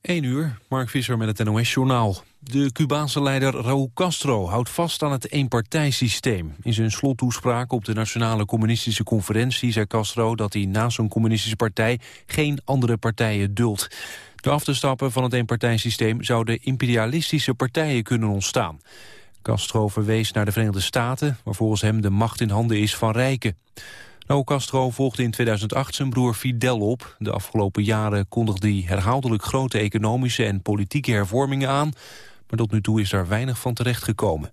1 uur, Mark Visser met het NOS-journaal. De Cubaanse leider Raúl Castro houdt vast aan het eenpartijsysteem. In zijn slottoespraak op de Nationale Communistische Conferentie zei Castro dat hij naast zijn communistische partij geen andere partijen duldt. Door af te stappen van het eenpartijsysteem zouden imperialistische partijen kunnen ontstaan. Castro verwees naar de Verenigde Staten, waar volgens hem de macht in handen is van rijken. Raúl Castro volgde in 2008 zijn broer Fidel op. De afgelopen jaren kondigde hij herhaaldelijk grote economische en politieke hervormingen aan. Maar tot nu toe is daar weinig van terechtgekomen.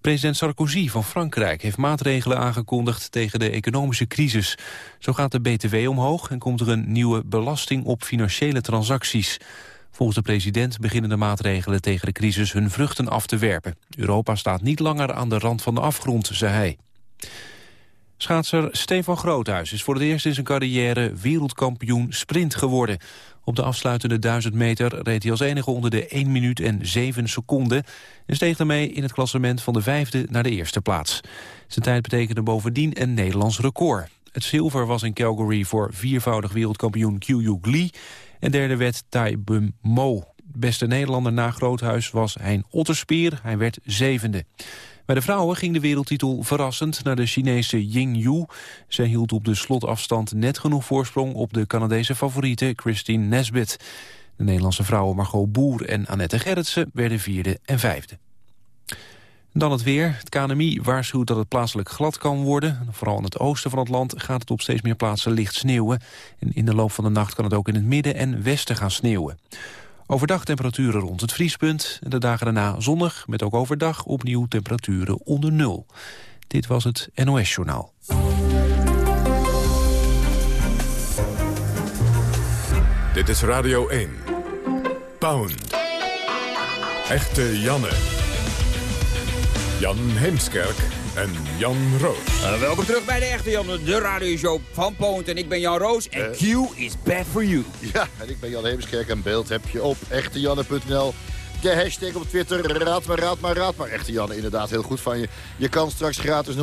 President Sarkozy van Frankrijk heeft maatregelen aangekondigd tegen de economische crisis. Zo gaat de BTW omhoog en komt er een nieuwe belasting op financiële transacties. Volgens de president beginnen de maatregelen tegen de crisis hun vruchten af te werpen. Europa staat niet langer aan de rand van de afgrond, zei hij. Schaatser Stefan Groothuis is voor het eerst in zijn carrière wereldkampioen sprint geworden. Op de afsluitende 1000 meter reed hij als enige onder de 1 minuut en 7 seconden... en steeg daarmee in het klassement van de vijfde naar de eerste plaats. Zijn tijd betekende bovendien een Nederlands record. Het zilver was in Calgary voor viervoudig wereldkampioen Q Lee... en derde werd Tai Bum Mo. Beste Nederlander na Groothuis was Hein Otterspier. Hij werd zevende. Bij de vrouwen ging de wereldtitel verrassend naar de Chinese Ying Yu. Zij hield op de slotafstand net genoeg voorsprong op de Canadese favoriete Christine Nesbitt. De Nederlandse vrouwen Margot Boer en Annette Gerritsen werden vierde en vijfde. Dan het weer. Het KNMI waarschuwt dat het plaatselijk glad kan worden. Vooral in het oosten van het land gaat het op steeds meer plaatsen licht sneeuwen. En in de loop van de nacht kan het ook in het midden en westen gaan sneeuwen. Overdag temperaturen rond het vriespunt. En de dagen daarna zonnig, met ook overdag opnieuw temperaturen onder nul. Dit was het NOS Journaal. Dit is Radio 1. Pound. Echte Janne. Jan Heemskerk en Jan Roos. Uh, welkom terug bij de Echte Jan, de radioshow van Poont. En ik ben Jan Roos en uh, Q is bad for you. Ja, en ik ben Jan Heemskerk en beeld heb je op echtejanne.nl. De hashtag op Twitter, raad maar, raad maar, raad maar. Echte Janne, inderdaad heel goed van je. Je kan straks gratis 0800-1121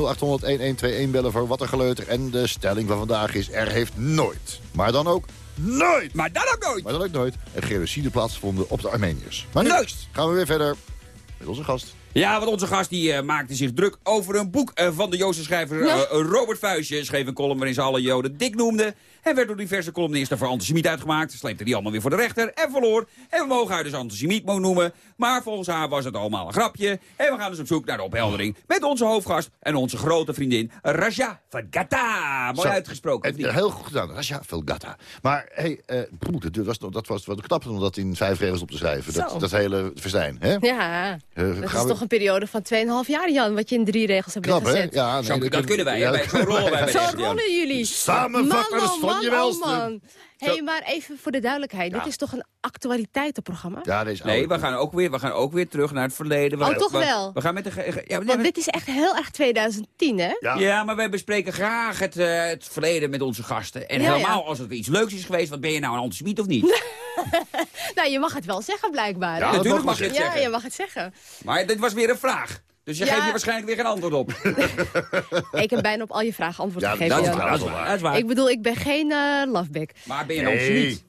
bellen voor wat er geleuter. En de stelling van vandaag is, er heeft nooit, maar dan ook nooit... Maar dan ook nooit! Maar dan ook nooit een genocide plaatsgevonden op de Armeniërs. Maar nu gaan we weer verder met onze gast. Ja, want onze gast die, uh, maakte zich druk over een boek uh, van de Joodse schrijver uh, Robert Vuijsje. Schreef een column waarin ze alle Joden dik noemde. Hij werd door diverse columnisten voor antisemiet uitgemaakt. Sleepte die allemaal weer voor de rechter en verloor. En we mogen haar dus antisemiet noemen. Maar volgens haar was het allemaal een grapje. En we gaan dus op zoek naar de opheldering met onze hoofdgast en onze grote vriendin Raja Vergata. Mooi Zo, uitgesproken. En, heel goed gedaan, Raja Vergata. Maar hey, uh, dat, was, dat was wat knap om dat in vijf regels op te schrijven. Dat, dat, hele verstijn. Hè? Ja, uh, dat is we... toch een periode van 2,5 jaar, Jan, wat je in drie regels hebt knap, gezet. Ja, nee, Zo, dat, dat kunnen wij. Ja. Zo rollen wij. Zo rollen jullie. Van Oh man. Hé, hey, maar even voor de duidelijkheid. Dit is toch een actualiteitenprogramma? Ja, deze Nee, we gaan, ook weer, we gaan ook weer terug naar het verleden. We, oh, toch wel? We gaan met de... Ja, Want dit is echt heel erg 2010, hè? Ja, ja maar wij bespreken graag het, uh, het verleden met onze gasten. En ja, helemaal als het iets leuks is geweest, wat ben je nou een antisemiet of niet? nou, je mag het wel zeggen, blijkbaar. Ja, natuurlijk mag je het zeggen. Ja, je mag het zeggen. Maar dit was weer een vraag. Dus je geeft je waarschijnlijk weer geen antwoord op. ik heb bijna op al je vragen antwoord ja, gegeven. Dat is, waar, dat, is waar. dat is waar. Ik bedoel, ik ben geen uh, loveback. Maar ben je een nee.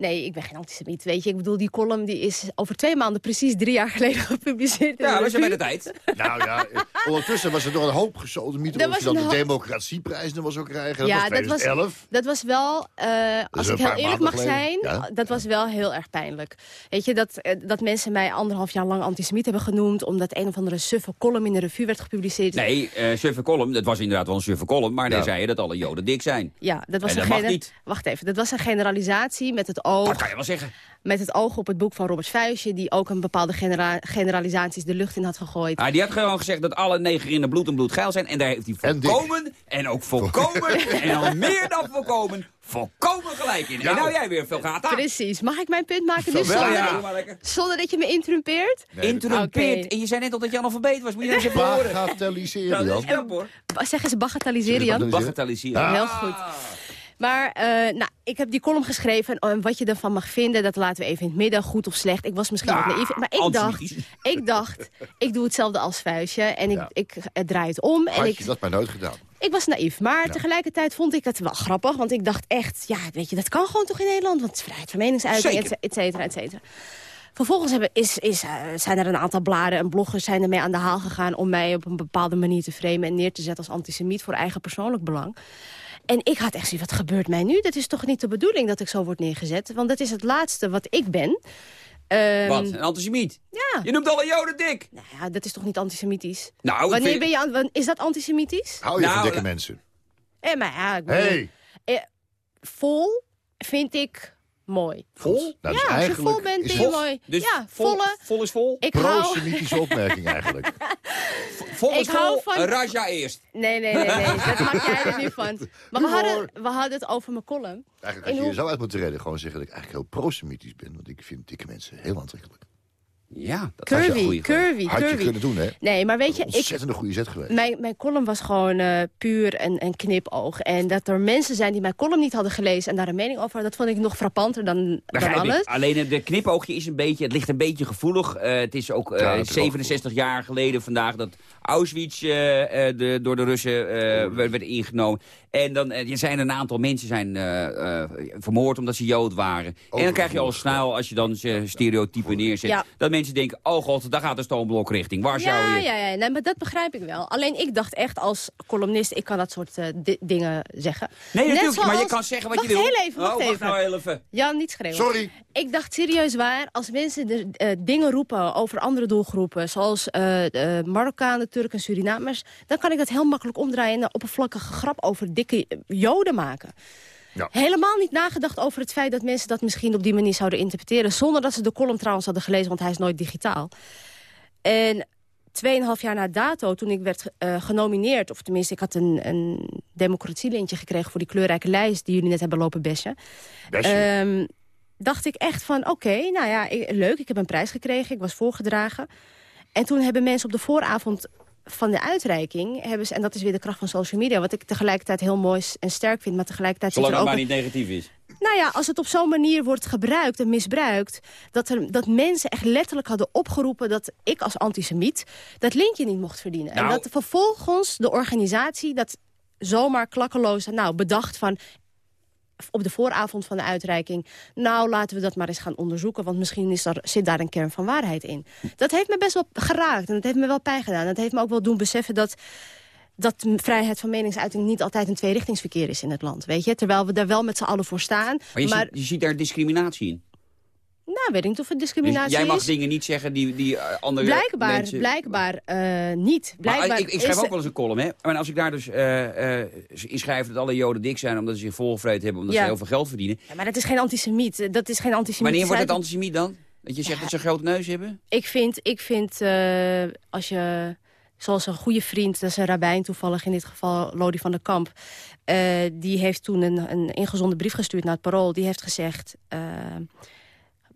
Nee, ik ben geen antisemiet. Weet je, ik bedoel, die column die is over twee maanden precies drie jaar geleden gepubliceerd. Ja, we zijn bij de tijd. Nou ja, ondertussen was er nog een hoop gesodemieten of je dan de democratieprijs nog zou krijgen. Dat ja, was 2011. Dat was, dat was wel, uh, als ik heel eerlijk mag geleden. zijn, ja? dat was wel heel erg pijnlijk. Weet je, dat, uh, dat mensen mij anderhalf jaar lang antisemiet hebben genoemd, omdat een of andere suffe column in de revue werd gepubliceerd. Nee, uh, suffe column, dat was inderdaad wel een suffe column, maar ja. dan zei je dat alle joden dik zijn. Ja, dat was en een dat mag niet. Wacht even, dat was een generalisatie met het oog... Dat kan je wel zeggen. Met het oog op het boek van Robert Vuijsje... die ook een bepaalde genera generalisaties de lucht in had gegooid. Ah, die had gewoon gezegd dat alle negerinnen bloed en bloed geil zijn. En daar heeft hij volkomen en, en ook volkomen en al meer dan volkomen volkomen gelijk in. En nou jij weer veel gata. Precies. Mag ik mijn punt maken nu zonder, ja. dat, zonder dat je me interrumpeert? Nee, interrumpeert. Okay. En je zei net al dat je analfabeet was. Moet je nou eens even horen. Bagatelliseren, Jan. Zeggen ze bagatelliseren, Jan? Bagatelliseren. Heel goed. Maar uh, nou, ik heb die column geschreven. En wat je ervan mag vinden, dat laten we even in het midden. Goed of slecht. Ik was misschien wat naïef. Maar ik dacht, ik dacht, ik doe hetzelfde als vuistje. En ik, ik, draai het om. Had en ik, je dat maar nooit gedaan? Ik was naïef, maar tegelijkertijd vond ik het wel grappig. Want ik dacht echt, ja, weet je, dat kan gewoon toch in Nederland? Want vrijheid van meningsuiting, et cetera, et cetera. Vervolgens hebben, is, is, uh, zijn er een aantal bladen en bloggers zijn ermee aan de haal gegaan... om mij op een bepaalde manier te framen en neer te zetten als antisemiet... voor eigen persoonlijk belang. En ik had echt zoiets, wat gebeurt mij nu? Dat is toch niet de bedoeling dat ik zo word neergezet? Want dat is het laatste wat ik ben. Um, wat? Een antisemiet? Ja. Je noemt alle joden dik. Nou ja, dat is toch niet antisemitisch? Nou, Wanneer ben je, is dat antisemitisch? Hou je nou, van dikke mensen? Eh, maar ja, ik hey. eh, vol vind ik mooi. Vol? Nou, ja, als je vol bent, ben je mooi. Dus ja, vol, volle, vol is vol? Ik Pro-Semitische opmerking eigenlijk. vol is ik vol, van... Raja eerst. Nee, nee, nee, nee. dat maak jij er niet van. Maar we hadden, we hadden het over mijn column. Eigenlijk had je je zo uit moeten redden. Gewoon zeggen dat ik eigenlijk heel pro-Semitisch ben. Want ik vind dikke mensen heel aantrekkelijk. Ja, dat curvy, was je curvy, Had curvy. je kunnen doen, hè? Nee, maar weet je... Een ontzettend goede zet geweest. Mijn, mijn column was gewoon uh, puur een, een knipoog. En dat er mensen zijn die mijn column niet hadden gelezen... en daar een mening over hadden, dat vond ik nog frappanter dan, dan alles. Alleen de knipoogje is een beetje... Het ligt een beetje gevoelig. Uh, het is ook uh, ja, 67 jaar geleden vandaag dat Auschwitz de, door de Russen werd, werd ingenomen. En dan er zijn een aantal mensen zijn vermoord omdat ze Jood waren. en dan krijg je al snel, als je dan stereotypen neerzet... Ja. dat mensen denken, oh god, daar gaat de stoomblok richting. Waar zou je... Ja, ja, nee, maar dat begrijp ik wel. Alleen ik dacht echt als columnist, ik kan dat soort uh, dingen zeggen. Nee, natuurlijk, zoals... maar je kan zeggen wat wacht je wil. Heel even, wacht oh, even. nou heel even. Ja, niet schreeuwen. Sorry. Ik dacht serieus waar, als mensen de, uh, dingen roepen over andere doelgroepen... zoals uh, Marokkanen, Turken en Surinamers... dan kan ik dat heel makkelijk omdraaien en een oppervlakkige grap over dikke joden maken. Ja. Helemaal niet nagedacht over het feit dat mensen dat misschien op die manier zouden interpreteren... zonder dat ze de column trouwens hadden gelezen, want hij is nooit digitaal. En tweeënhalf jaar na dato, toen ik werd uh, genomineerd... of tenminste, ik had een, een democratielintje gekregen... voor die kleurrijke lijst die jullie net hebben lopen bessen. Um, dacht ik echt van, oké, okay, nou ja, ik, leuk, ik heb een prijs gekregen. Ik was voorgedragen. En toen hebben mensen op de vooravond van de uitreiking hebben ze, en dat is weer de kracht van social media... wat ik tegelijkertijd heel mooi en sterk vind, maar tegelijkertijd... Zolang het maar niet negatief is. Nou ja, als het op zo'n manier wordt gebruikt en misbruikt... Dat, er, dat mensen echt letterlijk hadden opgeroepen dat ik als antisemiet... dat lintje niet mocht verdienen. En Nou. dat vervolgens de organisatie dat zomaar klakkeloos nou, bedacht van op de vooravond van de uitreiking... nou, laten we dat maar eens gaan onderzoeken... want misschien is er, zit daar een kern van waarheid in. Dat heeft me best wel geraakt en dat heeft me wel pijn gedaan. Dat heeft me ook wel doen beseffen dat dat vrijheid van meningsuiting niet altijd een tweerichtingsverkeer is in het land. Weet je? Terwijl we daar wel met z'n allen voor staan. Maar je, maar... Ziet, je ziet daar discriminatie in. Nou, weet ik niet of het discriminatie dus jij mag is. dingen niet zeggen die, die uh, andere blijkbaar, mensen... Blijkbaar uh, niet. Blijkbaar maar ik, ik schrijf is ook wel eens een column, hè. Maar als ik daar dus uh, inschrijf dat alle joden dik zijn... omdat ze zich volgevreten hebben, omdat ja. ze heel veel geld verdienen... Ja, maar dat is geen antisemiet. Dat is geen antisemiet. Wanneer wordt het antisemiet dan? Dat je zegt ja. dat ze een grote neus hebben? Ik vind, ik vind als je... Zoals een goede vriend, dat is een rabbijn toevallig in dit geval, Lodi van der Kamp. Uh, die heeft toen een, een ingezonden brief gestuurd naar het parool. Die heeft gezegd, uh,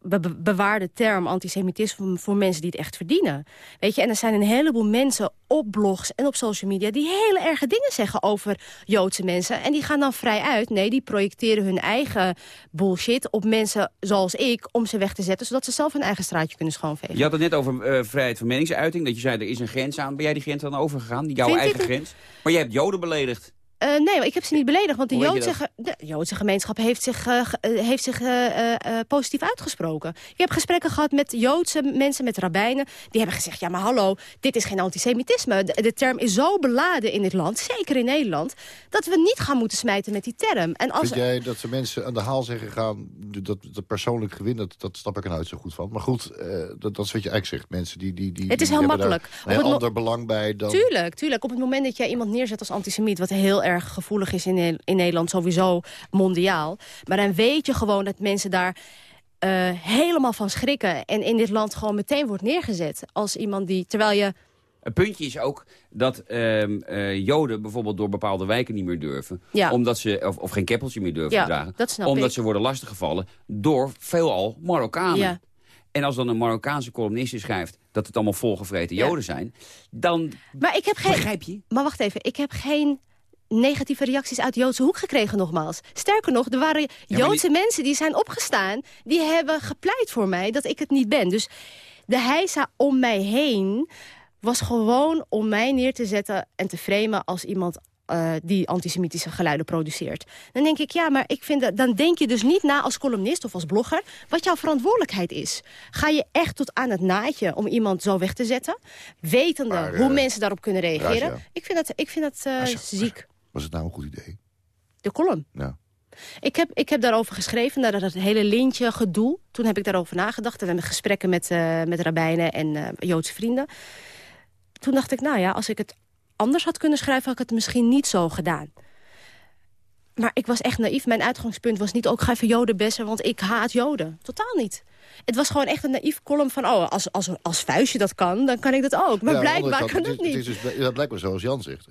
be bewaar de term antisemitisme voor mensen die het echt verdienen. Weet je, en er zijn een heleboel mensen op blogs en op social media... die hele erge dingen zeggen over Joodse mensen. En die gaan dan vrij uit. Nee, die projecteren hun eigen bullshit op mensen zoals ik... om ze weg te zetten, zodat ze zelf hun eigen straatje kunnen schoonvegen. Je had het net over uh, vrijheid van meningsuiting. Dat je zei, er is een grens aan. Ben jij die grens dan overgegaan? Die jouw Vind eigen grens? Maar je hebt Joden beledigd. Uh, nee, ik heb ze niet beledigd, want de Joodse, ge de Joodse gemeenschap heeft zich, uh, heeft zich uh, positief uitgesproken. Ik heb gesprekken gehad met Joodse mensen, met rabbijnen. Die hebben gezegd, ja maar hallo, dit is geen antisemitisme. De, de, term is zo beladen in dit land, zeker in Nederland... dat we niet gaan moeten smijten met die term. En als Vind jij dat de mensen aan de haal zeggen gaan... dat, dat persoonlijk gewin, dat, dat snap ik er nooit zo goed van. Maar goed, dat, dat is wat je eigenlijk zegt. Mensen die, die, die, het is die heel makkelijk. een ander belang bij dan... Tuurlijk, tuurlijk. Op het moment dat jij iemand neerzet als antisemiet... wat heel erg gevoelig is in, in Nederland, sowieso mondiaal. Maar dan weet je gewoon dat mensen daar uh, helemaal van schrikken... en in dit land gewoon meteen wordt neergezet als iemand die... terwijl je een puntje is ook dat uh, uh, Joden bijvoorbeeld door bepaalde wijken niet meer durven. Ja. Omdat ze, of, of geen keppeltje meer durven ja, te dragen. Omdat ik. ze worden lastiggevallen door veelal Marokkanen. Ja. En als dan een Marokkaanse columnist schrijft dat het allemaal volgevreten. Joden zijn... dan Maar ik heb geen... begrijp je. Maar wacht even, ik heb geen negatieve reacties uit Joodse hoek gekregen nogmaals. Sterker nog, er waren Joodse mensen die zijn opgestaan... die hebben gepleit voor mij dat ik het niet ben. Dus de heisa om mij heen was gewoon om mij neer te zetten en te framen als iemand uh, die antisemitische geluiden produceert. Dan denk ik, ja, maar ik vind dat, dan denk je dus niet na als columnist of als blogger... wat jouw verantwoordelijkheid is. Ga je echt tot aan het naadje om iemand zo weg te zetten? Wetende Maar, hoe eh, mensen daarop kunnen reageren. Raja. Ik vind dat, ik vind dat eh, Raja, ziek. Was het nou een goed idee? De column. Ja. Ik heb, ik heb daarover geschreven, naar dat hele lintje gedoe. Toen heb ik daarover nagedacht. En we hebben gesprekken met, eh, met rabbijnen en eh, Joodse vrienden. Toen dacht ik, nou ja, als ik het anders had kunnen schrijven... had ik het misschien niet zo gedaan. Maar ik was echt naïef. Mijn uitgangspunt was niet ook ga even Joden bessen... want ik haat Joden. Totaal niet. Het was gewoon echt een naïef column van... oh, als, als, als vuistje dat kan, dan kan ik dat ook. Maar Ja, blijkbaar kant, kan het dat niet. Het is dus, ja, blijkbaar zoals Jan zegt.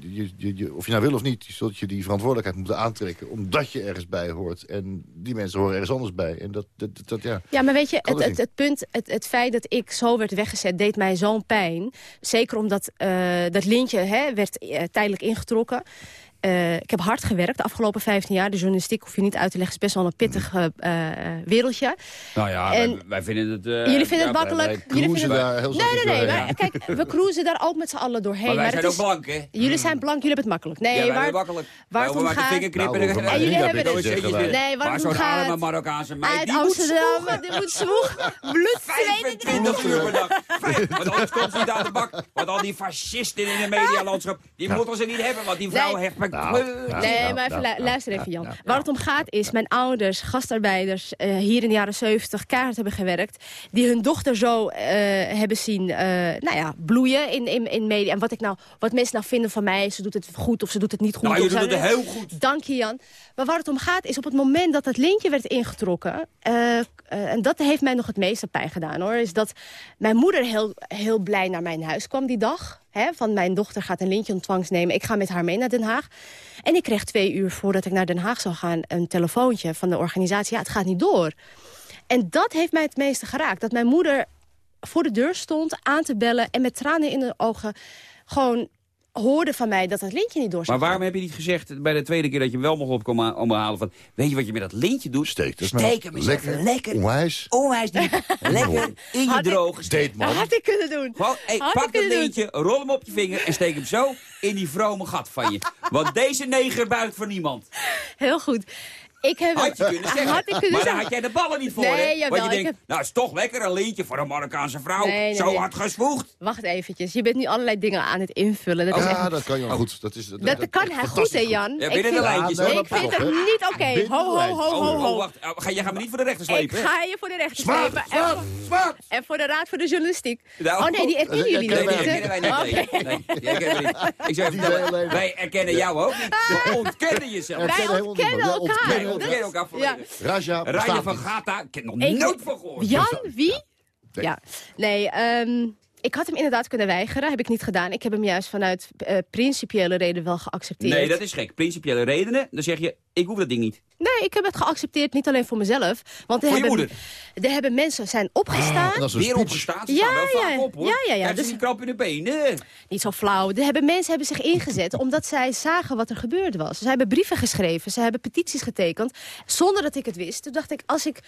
Je, je, je- of je nou wil of niet, je zult je die verantwoordelijkheid moeten aantrekken... omdat je ergens bij hoort. En die mensen horen ergens anders bij. En dat, dat, dat, dat ja. Ja, maar weet je, het, het punt, het, het feit dat ik zo werd weggezet, deed mij zo'n pijn. Zeker omdat eh, dat lintje hè, werd eh, tijdelijk ingetrokken. Eh, ik heb hard gewerkt de afgelopen 15 jaar. De journalistiek hoef je niet uit te leggen, is best wel een pittig eh, eh, wereldje. Nou ja, En- wij, wij vinden het... eh, Jullie vinden ja, het makkelijk? Jullie vinden het... daar heel Nee, nee, nee. kijk, we cruisen daar ook met z'n allen doorheen. Maar wij maar zijn het ook is- blank, hè? Jullie zijn blank, jullie hebben het makkelijk. Nee, ja, waar, makkelijk. waar het om gaat-. Nou, en jullie hebben het- zeggen. Nee, waar maar het om zo'n gaat- arme Marokkaanse meid, Uit die moet Amsterdam, die moet zwoeg, bloed, zweten, 25 uur per dag. Want anders komt ze niet aan de bak. Want al die fascisten in het medialandschap, die moeten ze niet hebben. Want die vrouw hecht me Nou, nou, Nee, nou, maar even nou, lu- luister even, ja, Jan. ja, Waar het om gaat is, mijn ouders, gastarbeiders... eh, hier in de jaren 70 keihard hebben gewerkt... die hun dochter zo eh, hebben zien eh, nou ja, bloeien in, in, in media. En wat, ik nou, wat mensen nou vinden van mij, ze doet het goed of ze doet het niet goed. Nou, je ze- doet het heel goed. Dank je, Jan. Maar waar het om gaat is op het moment dat het lintje werd ingetrokken... eh, eh, en dat heeft mij nog het meeste pijn gedaan, hoor... is dat mijn moeder heel, heel blij naar mijn huis kwam die dag. Hè, van mijn dochter gaat een lintje ontvangst nemen. Ik ga met haar mee naar Den Haag. En ik kreeg twee uur voordat ik naar Den Haag zou gaan... een telefoontje van de organisatie. Ja, het gaat niet door. En dat heeft mij het meeste geraakt. Dat mijn moeder voor de deur stond aan te bellen... en met tranen in de ogen gewoon hoorde van mij dat dat lintje niet door zou Maar waarom heb je niet gezegd bij de tweede keer dat je wel mocht opkomen omhalen van... weet je wat je met dat lintje doet? Steek, Steek hem eens lekker, even lekker. Onwijs. Onwijs diep. lekker in je Had ik- man. had ik kunnen doen. Gewoon, hey, pak dat doen. lintje, rol hem op je vinger en steek hem zo in die vrome gat van je. Want deze neger buigt voor niemand. Heel goed. Ik heb Had je kunnen zeggen. Had ik kunnen maar zeggen. had jij de ballen niet voor, Nee, hè? jawel, Want je ik denkt, heb- nou is toch lekker een lintje voor een Marokkaanse vrouw. Nee, nee, zo nee. hard geswoegd. Wacht eventjes. Je bent nu allerlei dingen aan het invullen. Dat, is Ja, echt... dat kan Jan goed. Dat, is, dat, kan hij goed, hè, Jan? Ja, ik binnen de vind, lijntjes, nee, ik vind het niet oké. Ho, ho, lijntjes. ho, Oh, ho, oh, ho. wacht. Oh, ga, jij gaat me niet voor de rechter Ik slepen, hè? ga je voor de rechter slepen. En, voor de Raad voor de Journalistiek. Nou, oh nee, die erkennen eh, jullie eh, nog Nee, niet, hè? wij. Nee, die herkennen we niet. Ik zou even vertellen, wij herkennen jou ook niet. We ontkennen jezelf. Wij ontkennen elkaar. Wij ontkennen ontkennen elkaar Ja. volledig. Raja bestaat van. Gata, ik heb nog nooit van gehoord. Jan, wie? Ja, nee, ehm, ik had hem inderdaad kunnen weigeren. Heb ik niet gedaan. Ik heb hem juist vanuit eh, principiële reden wel geaccepteerd. Nee, dat is gek. Principiële redenen, dan zeg je, ik hoef dat ding niet. Nee, ik heb het geaccepteerd, niet alleen voor mezelf. Want er Voor je hebben, moeder? er hebben mensen zijn opgestaan. En als een Weer opgestaan, ze Ja, staan wel vaak ja, op hoor. ja, ja, ja, dus- niet krap in de benen. Niet zo flauw. Er hebben mensen hebben zich ingezet omdat zij zagen wat er gebeurd was. Ze hebben brieven geschreven, ze hebben petities getekend. Zonder dat ik het wist. Toen dacht ik, als ik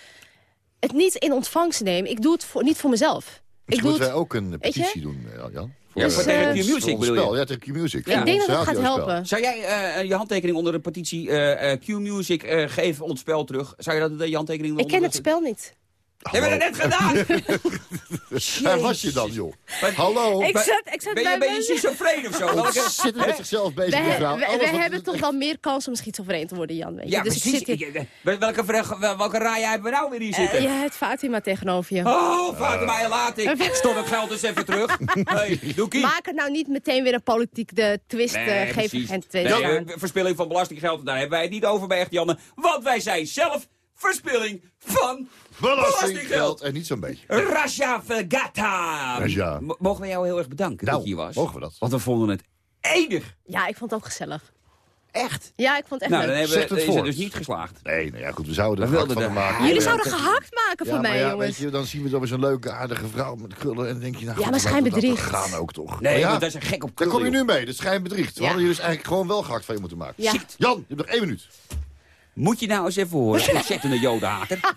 het niet in ontvangst neem... ik doe het voor, niet voor mezelf. Ik Misschien doe moeten wij ook een petitie doen, eh, Jan. Ja, Dus, voor eh, voor Q-Music bedoel spel. je. Ja, tegen Q-Music. Ja. ik denk dat het gaat helpen. Zou jij eh, je handtekening onder de petitie eh, eh, Q-Music eh, geven ons spel terug? Zou je dat de handtekening Ik ken het spel niet. Hebben we dat net gedaan? Waar was je dan, joh? Hallo? Ik ben- zat, ik zat Ben bij je, ben je mensen- schizofreen of zo? Welke... Zitten met zichzelf bezig, We, vrouw. we, hebben toch wel meer kans om schizofreen te worden, Jan. Weet je? Ja, dus ik precies. zit hier, Ik- eh, welke, welke raaien hebben we nou weer hier zitten? Eh, je hebt Fatima tegenover je. Oh, Fatima, je laat ik. Stort het geld eens even terug. Hey, Doekie. Maak het nou niet meteen weer een politiek de twist. Nee, eh, geef er precies. geen twist Nee, aan. eh, verspilling van belastinggeld, daar hebben wij het niet over bij Echt Janne. Want wij zijn zelf verspilling van Belastinggeld. En niet zo'n beetje. Raja Vergata. Raja. M- Mogen we jou heel erg bedanken dat Nou, je hier was? mogen we dat? Want we vonden het enig. Ja, ik vond het ook gezellig. Echt? Ja, ik vond het echt Nou, dan leuk. hebben, is het voor. dus niet geslaagd. Nee, nou ja, goed, we zouden er We gehakt wilden van de- maken. Jullie Ja, zouden gehakt maken van mij, ja, jongens. weet je, dan zien we toch weer zo'n leuke, aardige vrouw met krullen. En dan denk je, nou, Ja, maar we dat schijnbedriegt. gaan ook toch. Nee, ja? want daar zijn gek op Daar krullen, kom je nu mee, dat schijnbedriegt. We hadden jullie dus eigenlijk gewoon wel gehakt van je moeten maken. Jan, je hebt nog één minuut. Moet je nou eens even horen. Ontzettende jodenhater.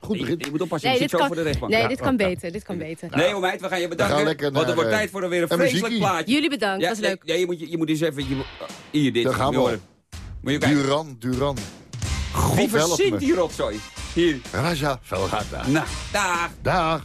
Goed begin. je moet oppassen, Nee, je zit zo kan, voor de rechtbank. nee, Ja. dit kan beter. Dit kan beter. Nee, meid, we gaan je bedanken. gaan lekker want het naar, wordt eh, tijd voor een weer een een vreselijk plaatje. Jullie bedankt, Ja, dat is leuk. nee, je, moet, je, moet eens even... Je, hier, dit. Daar gaan we. Duran, Duran. Wie God help verzint die rotzooi? Hier. Raja Velgata. Nou, daar. Dag.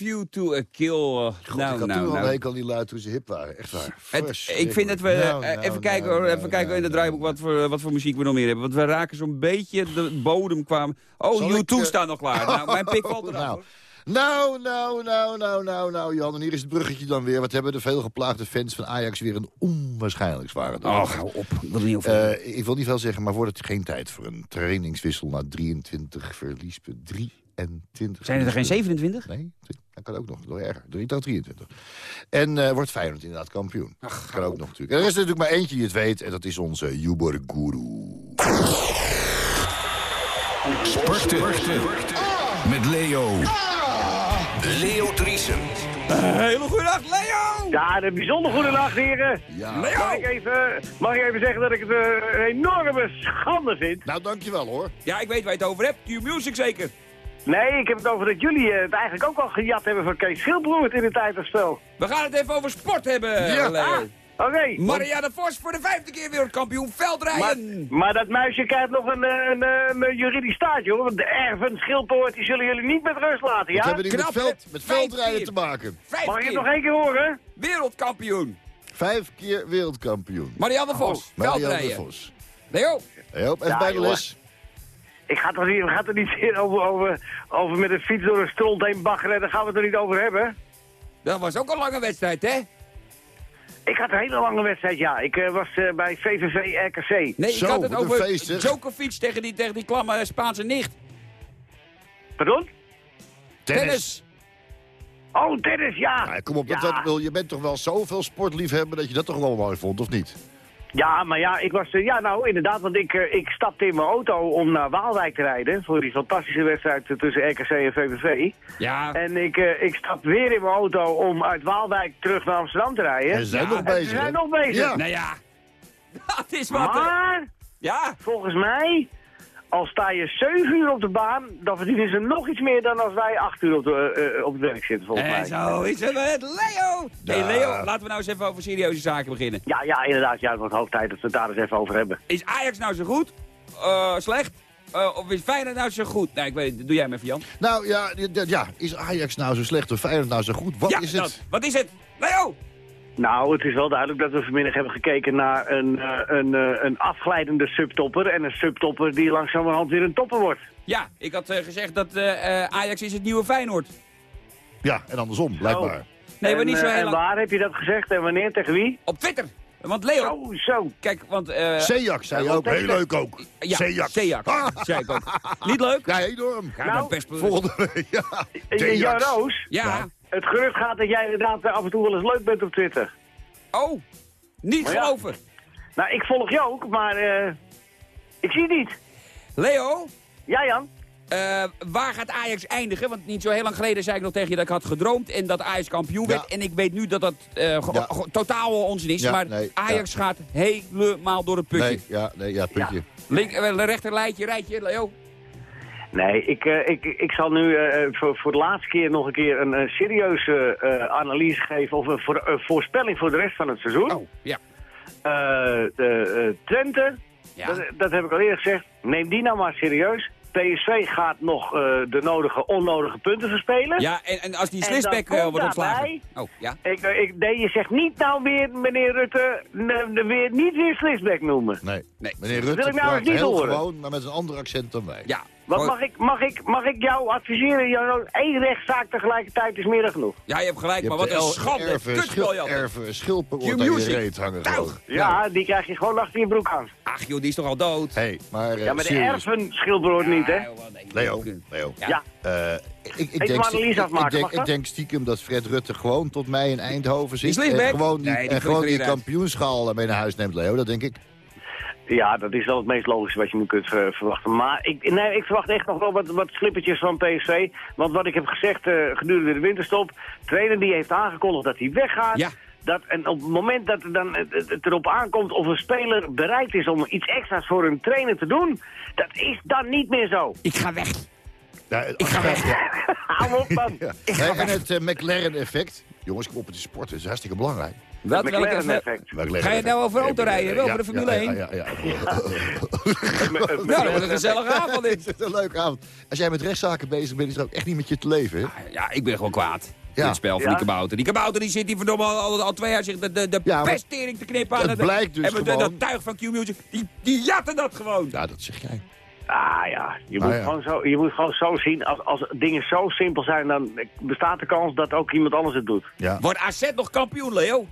A few to a kill. God, nou, ik had nou, toen al nou. een hekel aan die lui toen ze hip waren. Echt waar. Het- ik vind dat we eh, Nou, nou, even kijken, nou, hoor, even nou, kijken nou, in het nou, draaiboek wat voor, wat voor muziek we nog meer hebben. Want we raken zo'n beetje de bodem kwamen. Oh, Zal U2 ik, eh, staat nog klaar. Nou, mijn pik valt eraf. Nou, hoor. Nou, nou, nou, nou, nou, nou, Jan. En hier is het bruggetje dan weer. Wat hebben de veelgeplaagde fans van Ajax weer een onwaarschijnlijk zware dag. Oh, hou op. Ik wil niet over. Eh, ik wil niet veel zeggen, maar wordt het geen tijd voor een trainingswissel na 23 verliespunten? 23. Zijn er er geen 27? Nee, dat kan ook nog. Nog erger. 23. En eh, wordt Feyenoord inderdaad kampioen. dat kan ook nog natuurlijk. En er is natuurlijk maar eentje die het weet. En dat is onze Jubor Guru. Sporten. Met Leo. Leo Driesen. Hele goede dag, Leo! Ja, een bijzonder goede nacht, heren. Ja. Mag ik, even, mag ik even zeggen dat ik het eh, een enorme schande vind? Nou, dankjewel hoor. Ja, ik weet waar je het over hebt. Q-Music zeker. Nee, ik heb het over dat jullie eh, het eigenlijk ook al gejat hebben van Kees Schilbroert in het tijdafspel. We gaan het even over sport hebben, Ja. Leo. Oké. Marianne Vos voor de vijfde keer wereldkampioen Maar, veldrijden. maar dat muisje krijgt nog een, eh, een, een, een juridisch staartje hoor. Want de erven Schildpoort die zullen jullie niet met rust laten, ja? hebben die met, veld, met veldrijden keer. te maken? Vijf Mag ik het nog één keer horen? wereldkampioen. Vijf keer wereldkampioen. Marianne Vos, Marianne veldrijden. Vos. Leo, hop, even Ja, bij de jongen. les. Ik ga toch niet, we gaan het er niet over, over, over met een fiets door een stront heen baggeren. Daar gaan we het er niet over hebben. dat was ook een lange wedstrijd, hè? Ik had een hele lange wedstrijd, ja. Ik eh, was eh, bij VVV RKC. Nee, Zo, ik had het over feest. Djokovic tegen die, tegen die klamme Spaanse nicht. Pardon? Tennis. Oh, tennis, ja. Ja, kom op, dat, Ja. dat, wil- je bent toch wel zoveel sportliefhebber dat je dat toch wel mooi vond, of niet? Ja, maar ja, ik was, eh, ja, nou inderdaad, want ik, eh, ik stapte in mijn auto om naar Waalwijk te rijden. Voor die fantastische wedstrijd eh, tussen RKC en VVV. Ja, En ik, eh, ik stap weer in mijn auto om uit Waalwijk terug naar Amsterdam te rijden. En ze zijn Ja, nog bezig. Ze zijn nog bezig. Ja. nou ja. Dat is wat. Maar, Ja, volgens mij, al sta je 7 uur op de baan, dan verdienen ze nog iets meer dan als wij 8 uur op, de, eh, op het werk zitten, volgens en mij. zo is het met Leo. Hey Leo, laten we nou eens even over serieuze zaken beginnen. Ja, ja, inderdaad. Ja, het wordt hoog tijd dat we het daar eens even over hebben. Is Ajax nou zo goed? Eh, slecht? Eh, of is Feyenoord nou zo goed? Nee, ik weet het. Doe jij hem even, Jan. Nou ja, ja, is Ajax nou zo slecht of Feyenoord nou zo goed? Wat ja, is het? dat. Wat is het? Leo! Nou, het is wel duidelijk dat we vanmiddag hebben gekeken naar een, eh, een, eh, een afglijdende subtopper. En een subtopper die langzamerhand weer een topper wordt. Ja, ik had eh, gezegd dat eh, eh, Ajax is het nieuwe Feyenoord. Ja, en andersom, blijkbaar. Nee, maar en, niet zo heel En lang. waar heb je dat gezegd en wanneer? Tegen wie? Op Twitter. Want Leo, Zo, zo. kijk, want... eh Sejax zei je ook, heel leuk ook. ja, Sejax. Sejax, Ah, zei ik ook. Niet leuk? Ja, enorm. Ga Nou, dan best... Volgende week, ja. Roos, Ja. Het gerucht gaat dat jij inderdaad eh, af en toe wel eens leuk bent op Twitter. Oh, niet Maar ja. geloven. Nou, ik volg je ook, maar eh, ik zie het niet. Leo, Ja, Jan? eh, waar gaat Ajax eindigen? Want niet zo heel lang geleden zei ik nog tegen je dat ik had gedroomd en dat Ajax kampioen Ja. werd. En ik weet nu dat dat Ja. totaal onzin is. Ja, maar nee, Ajax gaat helemaal door het putje. Nee, ja, nee, ja, puntje. Link, rechter lijntje, rijtje, Leo. Nee, ik, eh, ik, ik zal nu eh, voor, voor de laatste keer nog een keer een, eh, serieuze eh, analyse geven... of een, voor, een voorspelling voor de rest van het seizoen. Oh, ja. Eh, de, eh, Twente, Ja. dat, dat heb ik al eerder gezegd, neem die nou maar serieus. PSV gaat nog eh, de nodige, onnodige punten verspelen. Ja, en, en als die eh, komt wordt ontslagen. daarbij- Oh, ja. Ik, eh, ik, nee, je zegt niet nou weer, meneer Rutte, ne- ne- weer, niet weer Slisbeck noemen. Nee. Nee. Meneer wil Rutte ik nou praat eens niet heel horen. gewoon, maar met een ander accent dan wij. Ja. Wat mag ik, mag, ik, mag ik jou adviseren? Jan? Eén rechtszaak tegelijkertijd is meer dan genoeg. Ja, je hebt gelijk, Je maar hebt wat een de schande. erven, Kutspel, Jan. erven, schilperoort aan je reet hangen. Ja, die krijg je gewoon achter je broek aan. Ach joh, die is toch al dood? Hey, maar, eh, Ja, maar de serieus. erven schilbrood niet, hè? Leo. Leo. Ja. Eh, ik, ik, denk, ik, afmaken, ik, denk, ik denk stiekem dat Fred Rutte gewoon tot mij in Eindhoven zit. En gewoon die, Nee, die en gewoon die kampioenschaal mee naar huis neemt, Leo. Dat denk ik. Ja, dat is wel het meest logische wat je nu kunt eh, verwachten. Maar ik, nee, ik verwacht echt nog wel wat, wat slippertjes van PSV. Want wat ik heb gezegd eh, gedurende de winterstop... trainer die heeft aangekondigd dat hij weggaat. Ja. Dat, en op het moment dat het, dan, het, erop aankomt of een speler bereid is om iets extra's voor een trainer te doen... dat is dan niet meer zo. Ik ga weg. Ja, Ik ga weg. Hou op, man. Ja. Nee, en het eh, McLaren-effect. Jongens, kom op het is sporten. Dat is hartstikke belangrijk. Wat, welke McLaren effect? Ga je nou over autorijden, wel, Ja, voor de Formule ja, 1? Ja, ja, ja. Nou, dat wordt een gezellige avond Het dit. is een leuke avond. Als jij met rechtszaken bezig bent, is er ook echt niet met je te leven. Hè? Ja, ik ben gewoon kwaad. Ja. Dit spel van Ja? die kabouter. Die kabouter die zit hier verdomme al, al, al twee jaar zich de, de, de Ja, maar pesttering te knippen aan het het- blijkt dus en gewoon- dat tuig van Q-Music, die, die jatten dat gewoon. Ja, dat zeg jij. Ah ja, je, Nou moet ja. Gewoon zo, je moet gewoon zo zien, als, als dingen zo simpel zijn, dan bestaat de kans dat ook iemand anders het doet. Ja. Wordt AZ nog kampioen, Leo?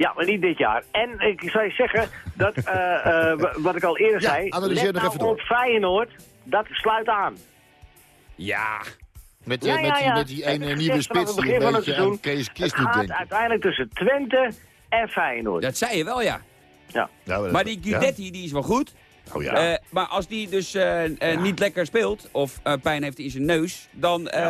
Ja, maar niet dit jaar. En ik zou je zeggen, dat, eh, eh, wat ik al eerder Ja, zei, analyseer nog nou even door. op Feyenoord, dat sluit aan. Ja. Met, Ja, eh, ja, met, die, ja. met die ene ik nieuwe spits die een beetje aan. Kees Kist doet gaat denken. uiteindelijk tussen Twente en Feyenoord. Dat zei je wel, ja. Ja. Nou, Maar die Guidetti, die is wel goed. Oh ja. Eh, maar als die dus eh, eh, niet lekker speelt, of eh, pijn heeft in zijn neus, dan, eh,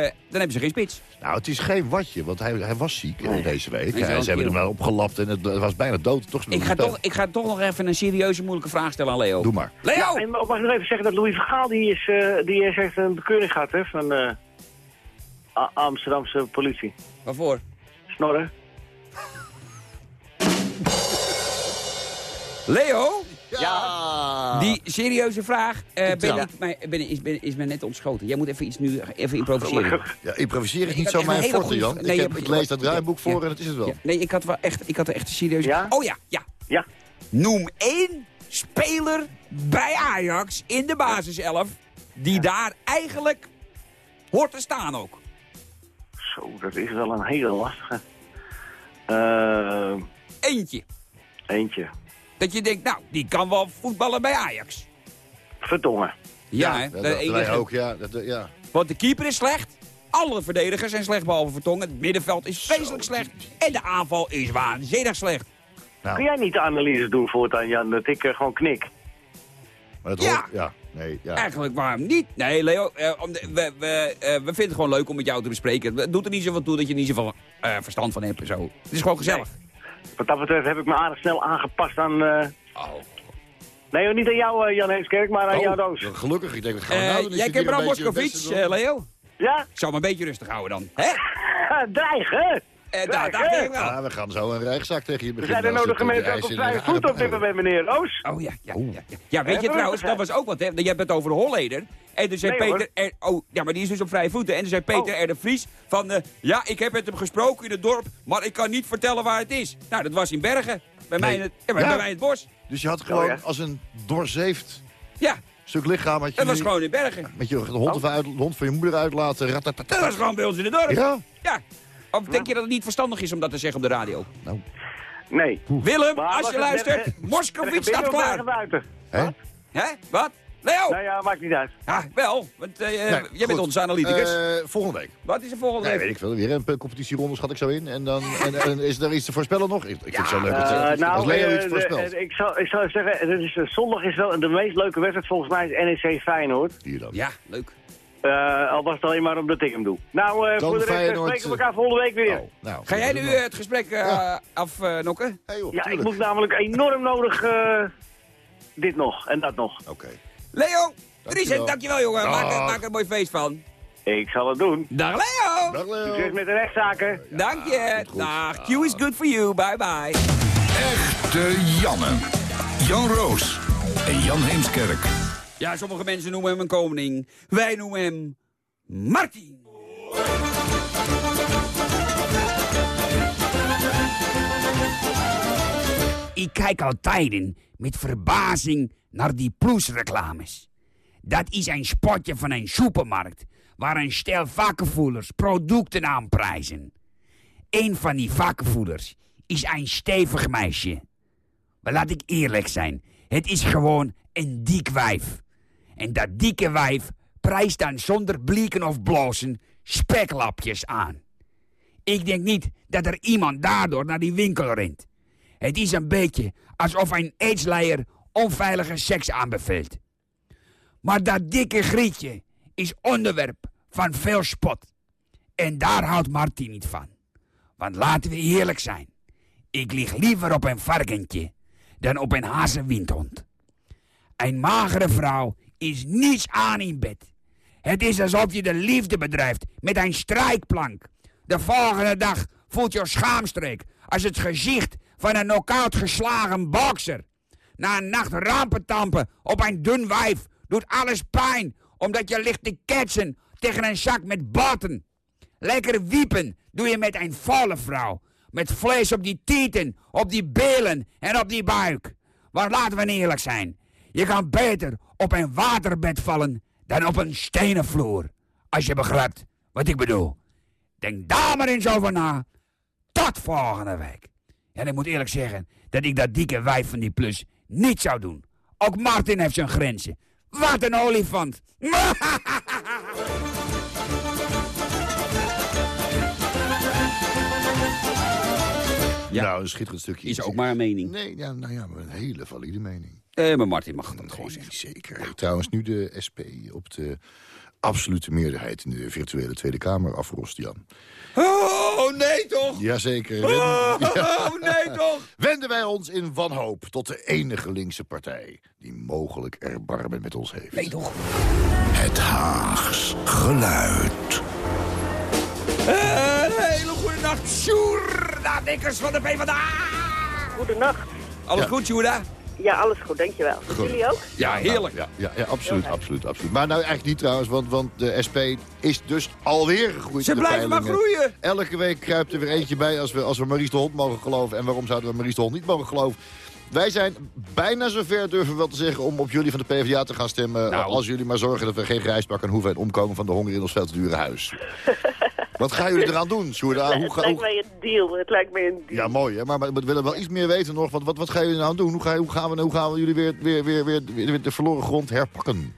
dan hebben ze geen spits. Nou, het is geen watje, want hij, hij was ziek eh, deze week. Ja, ze hebben hem wel opgelapt en het was bijna dood. Toch Ik ga, toch, ik ga toch nog even een serieuze, moeilijke vraag stellen aan Leo. Doe maar. Leo! Ja, en mag ik nog even zeggen dat Louis Vergaal, die, is, eh, die heeft echt een bekeuring gehad hè, van eh, Amsterdamse politie. Waarvoor? Snorren? Leo, Ja! die serieuze vraag eh, ben ik, mij, ben, is, ben, is mij net ontschoten. Jij moet even iets nu even improviseren. Ja, improviseren is Ik niet zo mijn forte, Jan. Nee, ik, heb, ik lees dat ja, draaiboek voor ja. en het is het wel. Ja, nee, ik had, wel echt, ik had er echt een serieuze... Ja? Oh ja, ja. Ja. Noem één speler bij Ajax in de basiself die daar eigenlijk hoort te staan ook. Zo, dat is wel een hele lastige. Eh, Eentje. eentje. Dat je denkt, nou, die kan wel voetballen bij Ajax. Vertongen. Ja, dat enige- ook, ja. Dat, ja. Want de keeper is slecht. Alle verdedigers zijn slecht behalve Vertongen. Het middenveld is vreselijk slecht. En de aanval is waanzinnig slecht. Nou, Kun jij niet de analyse doen voortaan, Jan, dat ik eh, gewoon knik? maar dat Ja. hoort- ja. Nee, ja. Eigenlijk waarom niet? Nee, Leo, eh, om de- we, we, eh, we vinden het gewoon leuk om met jou te bespreken. Het doet er niet zoveel toe dat je er niet zoveel eh, verstand van hebt en zo. Het is gewoon gezellig. Wat dat betreft heb ik me aardig snel aangepast aan... eh, Oh. Nee, hoor, niet aan jou, eh, Jan Heemskerk, maar aan Oh, jou, Roos. Gelukkig, ik denk, dat gaan we Eh, nou doen. jij kent Bram eh, Leo? Ja? Ik zou me een beetje rustig houden dan. Hè? Dreigen? Eh, Kijk, daar, ik wel. Ja, we gaan zo een rijgzak tegen je Er beginnen. zijn er nodige eh, mensen ook op vrije de voet op dit moment, meneer Roos. Oh ja, ja, ja. Ja, ja weet je trouwens, dat was ook wat, hè? Je hebt het over de Holleder. En toen zei Nee, Peter, er, oh, ja, maar die is dus op vrije voeten. En toen zei Peter Oh. R. de Vries van, eh, ja, ik heb met hem gesproken in het dorp, maar ik kan niet vertellen waar het is. Nou, dat was in Bergen. Bij, mij, in het, ja, bij Ja. mij in het bos. Dus je had gewoon Oh, ja. als een doorzeefd Ja, stuk lichaam... Had je dat was nu gewoon in Bergen. Met je de hond, of uit, de hond van je moeder uitlaten. ratatata. Dat was gewoon bij ons in het dorp. Ja. Ja. Of denk je dat het niet verstandig is om dat te zeggen op de radio? Nee. Willem, Maar als je luistert, bergen staat klaar. buiten? Hè? Hè? Wat? Leo? Nou ja, maakt niet uit. Ja, wel. Want eh, Nee, jij bent onze analyticus. Eh, volgende week. Wat is de volgende Nee, week? weet ik veel. Weer een competitieronde schat ik zo in. En dan en, en is er iets te voorspellen nog? Ik, ik vind het zo leuk. dat- Eh, als nou, Leo eh, iets voorspelt. eh, ik, zou, ik zou zeggen, het is, eh, zondag is wel de meest leuke wedstrijd volgens mij is NEC Feyenoord. Hier dan. Ja, leuk. Eh, al was het alleen maar omdat ik hem doe. Nou, eh, Dan voor de rest eh, Feyenoord, spreken we elkaar volgende week weer. Oh, nou, Ga jij nu het gesprek eh, afnokken? Hey, joh, ja, ik moet namelijk enorm nodig eh, dit nog en dat nog. Oké. Leo, Dries, Dankjewel. jongen. Maak, er- Dag. maak er een mooi feest van. Ik zal het doen. Dag Leo. Dag Leo. Succes met de rechtszaken. Dank je. Dag. Q is good for you. Bye bye. Echte Janne. Jan Roos en Jan Heemskerk. Ja, sommige mensen noemen hem een koning. Wij noemen hem Martin. Ik kijk al tijden met verbazing naar die ploesreclames. Dat is een spotje van een supermarkt waar een stel vakkenvoelers producten aanprijzen. Een van die vakkenvoelers is een stevig meisje. Maar laat ik eerlijk zijn, het is gewoon een dik wijf. En dat dikke wijf prijst dan zonder blieken of blozen speklapjes aan. Ik denk niet dat er iemand daardoor naar die winkel rent. Het is een beetje alsof een aidsleier onveilige seks aanbeveelt. Maar dat dikke grietje is onderwerp van veel spot. En daar houdt Martin niet van. Want laten we eerlijk zijn. Ik lig liever op een varkentje dan op een hazenwindhond. Een magere vrouw is niets aan in bed. Het is alsof je de liefde bedrijft met een strijkplank. De volgende dag voelt je schaamstreek als het gezicht van een knock-out geslagen bokser. Na een nacht rampentampen op een dun wijf doet alles pijn omdat je ligt te ketsen tegen een zak met botten. Lekker wiepen doe je met een volle vrouw. Met vlees op die tieten, op die belen en op die buik. Maar laten we eerlijk zijn. Je kan beter op een waterbed vallen dan op een stenen vloer. Als je begrijpt wat ik bedoel. Denk daar maar eens over na. Tot volgende week. En ik moet eerlijk zeggen dat ik dat dikke wijf van die plus niet zou doen. Ook Martin heeft zijn grenzen. Wat een olifant. Ja. Nou, een schitterend stukje. Is ook maar een mening. Nee, ja, nou ja, maar een hele valide mening. Eh, maar Martin mag dat gewoon zeggen. zeker. Trouwens, nu de SP op de absolute meerderheid in de virtuele Tweede Kamer afrost, Jan. Oh, nee toch? Jazeker. Oh, Ja. nee toch? Wenden wij ons in wanhoop tot de enige linkse partij... die mogelijk erbarmen met ons heeft. Nee toch? Het Haags geluid. Eh, Een hele goede nacht, Sjoerda Dikkers van de PvdA. Goedenacht. Alles Ja. goed, Sjoerda? Ja, alles goed, dankjewel. Goed. jullie ook? Ja, heerlijk. Ja, ja, ja absoluut, absoluut, absoluut. Maar nou eigenlijk niet trouwens, want, want de SP is dus alweer gegroeid Ze in de blijven maar groeien. Elke week kruipt er weer eentje bij als we, als we Maurice de Hond mogen geloven. En waarom zouden we Maurice de Hond niet mogen geloven? Wij zijn bijna zover, durven we wel te zeggen, om op jullie van de PvdA te gaan stemmen. Nou. Als jullie maar zorgen dat we geen grijsbak en hoeven en omkomen van de honger in ons veel te dure huis. Wat gaan jullie eraan doen, Sjoerda? het Hoe ga, lijkt mij een deal. Het lijkt mij een deal. ja, mooi, hè? Maar, maar we willen wel iets meer weten nog. Wat, wat, wat gaan jullie nou doen? Hoe, ga, hoe, gaan, we, hoe gaan we jullie weer, weer, weer, weer, weer de verloren grond herpakken?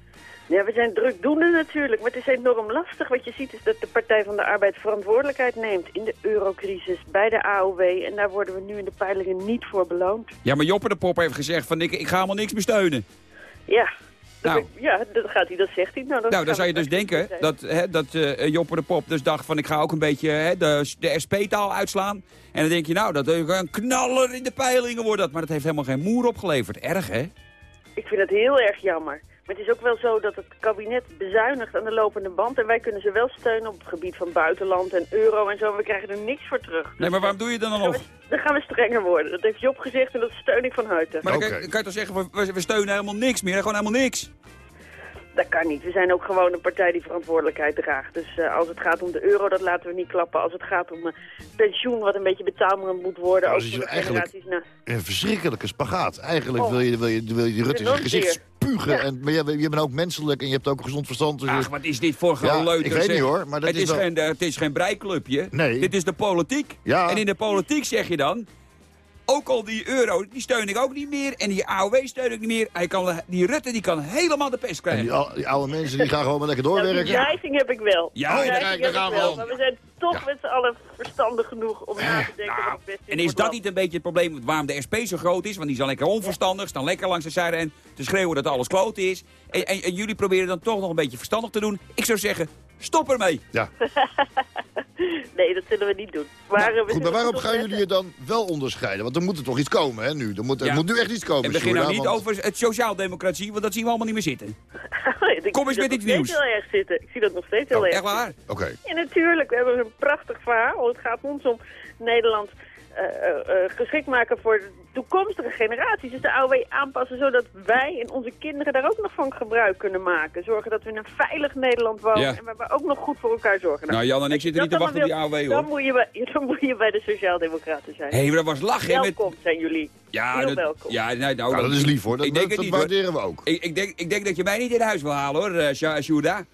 Ja, we zijn drukdoende natuurlijk, maar het is enorm lastig. Wat je ziet is dat de Partij van de Arbeid verantwoordelijkheid neemt in de eurocrisis, bij de AOW. En daar worden we nu in de peilingen niet voor beloond. Ja, maar Joppe de Pop heeft gezegd van ik, ik ga helemaal niks meer steunen. Ja, dat, Nou. ja, dat gaat hij, dat zegt hij. Nou, Nou, dan gaan zou je dus denken zijn. dat, hè, dat eh, Joppe de Pop dus dacht van ik ga ook een beetje hè, de, de SP-taal uitslaan. En dan denk je nou, dat is een knaller in de peilingen wordt dat. Maar dat heeft helemaal geen moer opgeleverd. Erg hè? Ik vind het heel erg jammer. Maar het is ook wel zo dat het kabinet bezuinigt aan de lopende band. En wij kunnen ze wel steunen op het gebied van buitenland en euro en zo. We krijgen er niks voor terug. Nee, maar waarom doe je dan Dan we, dan gaan we strenger worden. Dat heeft Job gezegd en dat steun ik van harte. Maar Oké. kan, dan kan je toch zeggen, we, we steunen helemaal niks meer. Gewoon helemaal niks. Dat kan niet. We zijn ook gewoon een partij die verantwoordelijkheid draagt. Dus eh, als het gaat om de euro, dat laten we niet klappen. Als het gaat om eh, pensioen, wat een beetje betaalbaar moet worden. Nou, je de eigenlijk- na. Een verschrikkelijke spagaat. Eigenlijk Oh. wil, je, wil, je, wil je die Rutte in zijn gezicht spugen. Ja. En, maar je, je bent ook menselijk en je hebt ook een gezond verstand. Dus Ach, wat is dit voor Ja, geleuter? ik weet niet, hoor, maar dat het, is is wel- geen, eh, het is geen breiklubje. Nee. Dit is de politiek. Ja. En in de politiek zeg je dan... Ook al die euro, die steun ik ook niet meer. En die AOW steun ik niet meer. Hij kan, die Rutte die kan helemaal de pest en krijgen. die, al- die oude mensen die gaan gewoon maar lekker Nou, die doorwerken. dreiging heb ik wel. Ja, daar gaan we wel. Maar we zijn toch Ja. met z'n allen verstandig genoeg om na te denken wat het beste is En is dat land. niet een beetje het probleem waarom de SP zo groot is? Want die zijn lekker onverstandig, staan lekker langs de zijde en te schreeuwen dat alles kloot is. En, en, en jullie proberen dan toch nog een beetje verstandig te doen. Ik zou zeggen, stop ermee. Ja. Nee, dat zullen we niet doen. Maar, we Goed, maar waarom gaan jullie je dan wel onderscheiden? Want er moet er toch iets komen, hè, nu? Er moet, er Ja. moet nu echt iets komen, En begin nou niet want- over het sociaaldemocratie, want dat zien we allemaal niet meer zitten. Ik Kom eens zie met dat iets nog nieuws. steeds heel erg zitten. Ik zie dat nog steeds heel Oh, erg Echt waar? Oké. Ja, natuurlijk. We hebben een prachtig verhaal. Het gaat ons om Nederland eh, eh, eh, geschikt maken voor toekomstige generaties. Dus de AOW aanpassen zodat wij en onze kinderen daar ook nog van gebruik kunnen maken. Zorgen dat we in een veilig Nederland wonen Ja. en waar we ook nog goed voor elkaar zorgen. Nou, Jan en ik zitten niet te wachten op die AOW, hoor. Dan moet je bij, dan moet je bij de Sociaaldemocraten zijn. Hé, maar dat was lachen, hè? Met... welkom zijn jullie. Ja, Heel dat, welkom. ja nee, nou, Nou, dat is lief, hoor. Dat, ik denk dat, het dat niet, hoor. waarderen we ook. Ik, ik, denk, ik denk dat je mij niet in huis wil halen, hoor, eh, Sjoerda.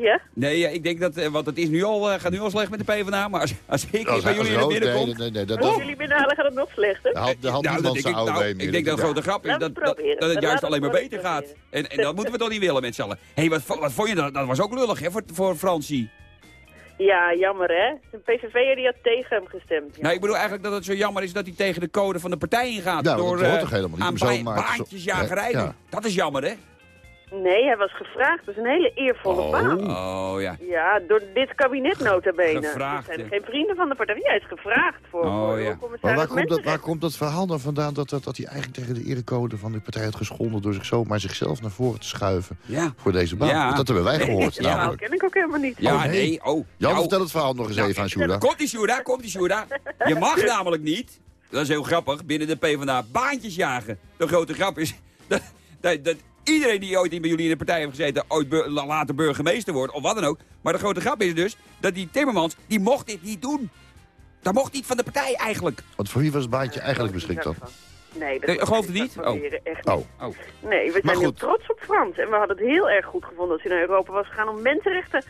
Ja? Nee, ja, ik denk dat, eh, want het is nu al, eh, gaat nu al slecht met de PvdA, maar als, als ik Als bij hij- als jullie naar rood- binnen nee, kom... nee, nee, dat, Als dat, jullie binnenhalen gaat het nog slechter. had, daar had Nou, dat ik, nou, ik denk dat de Ja. grote grap is dat, dat, dat het juist alleen maar beter gaat. En, en dat moeten we toch niet willen met z'n allen. Hé, wat, vo- wat vond je dat? Dat was ook lullig, hè, voor, voor Fransie. Ja, jammer hè. Een PVV'er die had tegen hem gestemd. Ja. Nou, ik bedoel eigenlijk dat het zo jammer is dat hij tegen de code van de partij ingaat. Ja, dat door hoort eh, toch helemaal niet aan baantjesjagerij. Ja. Dat is jammer, hè? Nee, hij was gevraagd. Dat is een hele eervolle Oh. baan. Oh, ja. Ja, door dit kabinet nota bene. Gevraagd, Dat zijn geen vrienden van de partij. Hij is gevraagd voor, Oh, voor ja. Maar waar komt, dat, waar komt dat verhaal dan vandaan dat, dat, dat hij eigenlijk tegen de erecode van de partij had geschonden... door zich zomaar zichzelf naar voren te schuiven Ja. voor deze baan? Ja. Dat hebben wij gehoord Ja, nou, namelijk. ken ik ook helemaal niet. Ja, Oh, nee. nee. Oh, Jan, nou, vertel het verhaal nog eens even aan Sjoerda. Komt die Sjoerda, komt die Sjoerda. Je mag namelijk niet, dat is heel grappig, binnen de PvdA baantjes jagen. De grote grap is dat, dat, dat iedereen die ooit bij jullie in de partij heeft gezeten... ooit bur- later burgemeester wordt, of wat dan ook. Maar de grote grap is dus dat die Timmermans, die mocht dit niet doen. Dat mocht niet van de partij eigenlijk. Want voor wie was het baantje eigenlijk beschikt dan? Nee, dat Nee, geloof niet? zak van Oh. Echt Oh, Oh. Nee, we zijn heel trots op Frans. En we hadden het heel erg goed gevonden als hij naar Europa was gegaan om mensenrechten.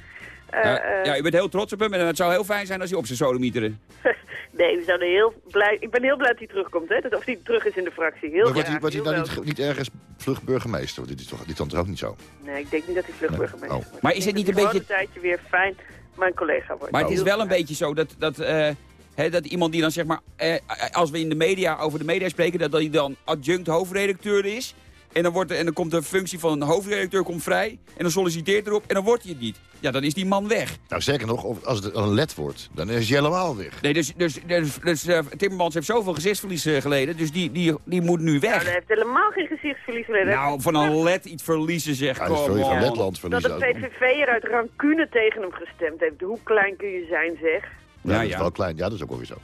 eh, Ja, eh, ja, u bent heel trots op hem en het zou heel fijn zijn als hij op zijn sodemieteren. nee, we zouden heel blij... Ik ben heel blij dat hij terugkomt, hè. Dat, of hij terug is in de fractie. Heel Maar wordt hij, wordt hij nou niet, niet ergens vlug burgemeester? Want dit is toch, dit toch ook niet zo? Nee, ik denk niet dat hij vluchtburgemeester Nee. Oh. wordt. Maar Ik is het niet een beetje- een tijdje weer fijn mijn collega wordt. Maar het is Heel wel een beetje zo dat, dat eh, Hè, dat iemand die dan zeg maar, eh, als we in de media over de media spreken, dat hij dan adjunct hoofdredacteur is. En dan, wordt er, en dan komt de functie van een hoofdredacteur komt vrij. En dan solliciteert erop en dan wordt hij het niet. Ja, dan is die man weg. Nou, zeker nog, of als het een led wordt, dan is hij helemaal weg. Nee, dus, dus, dus, dus eh, Timmermans heeft zoveel gezichtsverlies eh, geleden. Dus die, die, die moet nu Nou, weg. hij heeft helemaal geen gezichtsverlies geleden. Nou, van een led iets verliezen zeg. Ja, dat is Kom van. Letland dat verliezen. de PVV er uit rancune tegen hem gestemd heeft. Hoe klein kun je zijn, zeg? Ja, dat is ja. wel klein. Ja, dat is ook wel weer zo.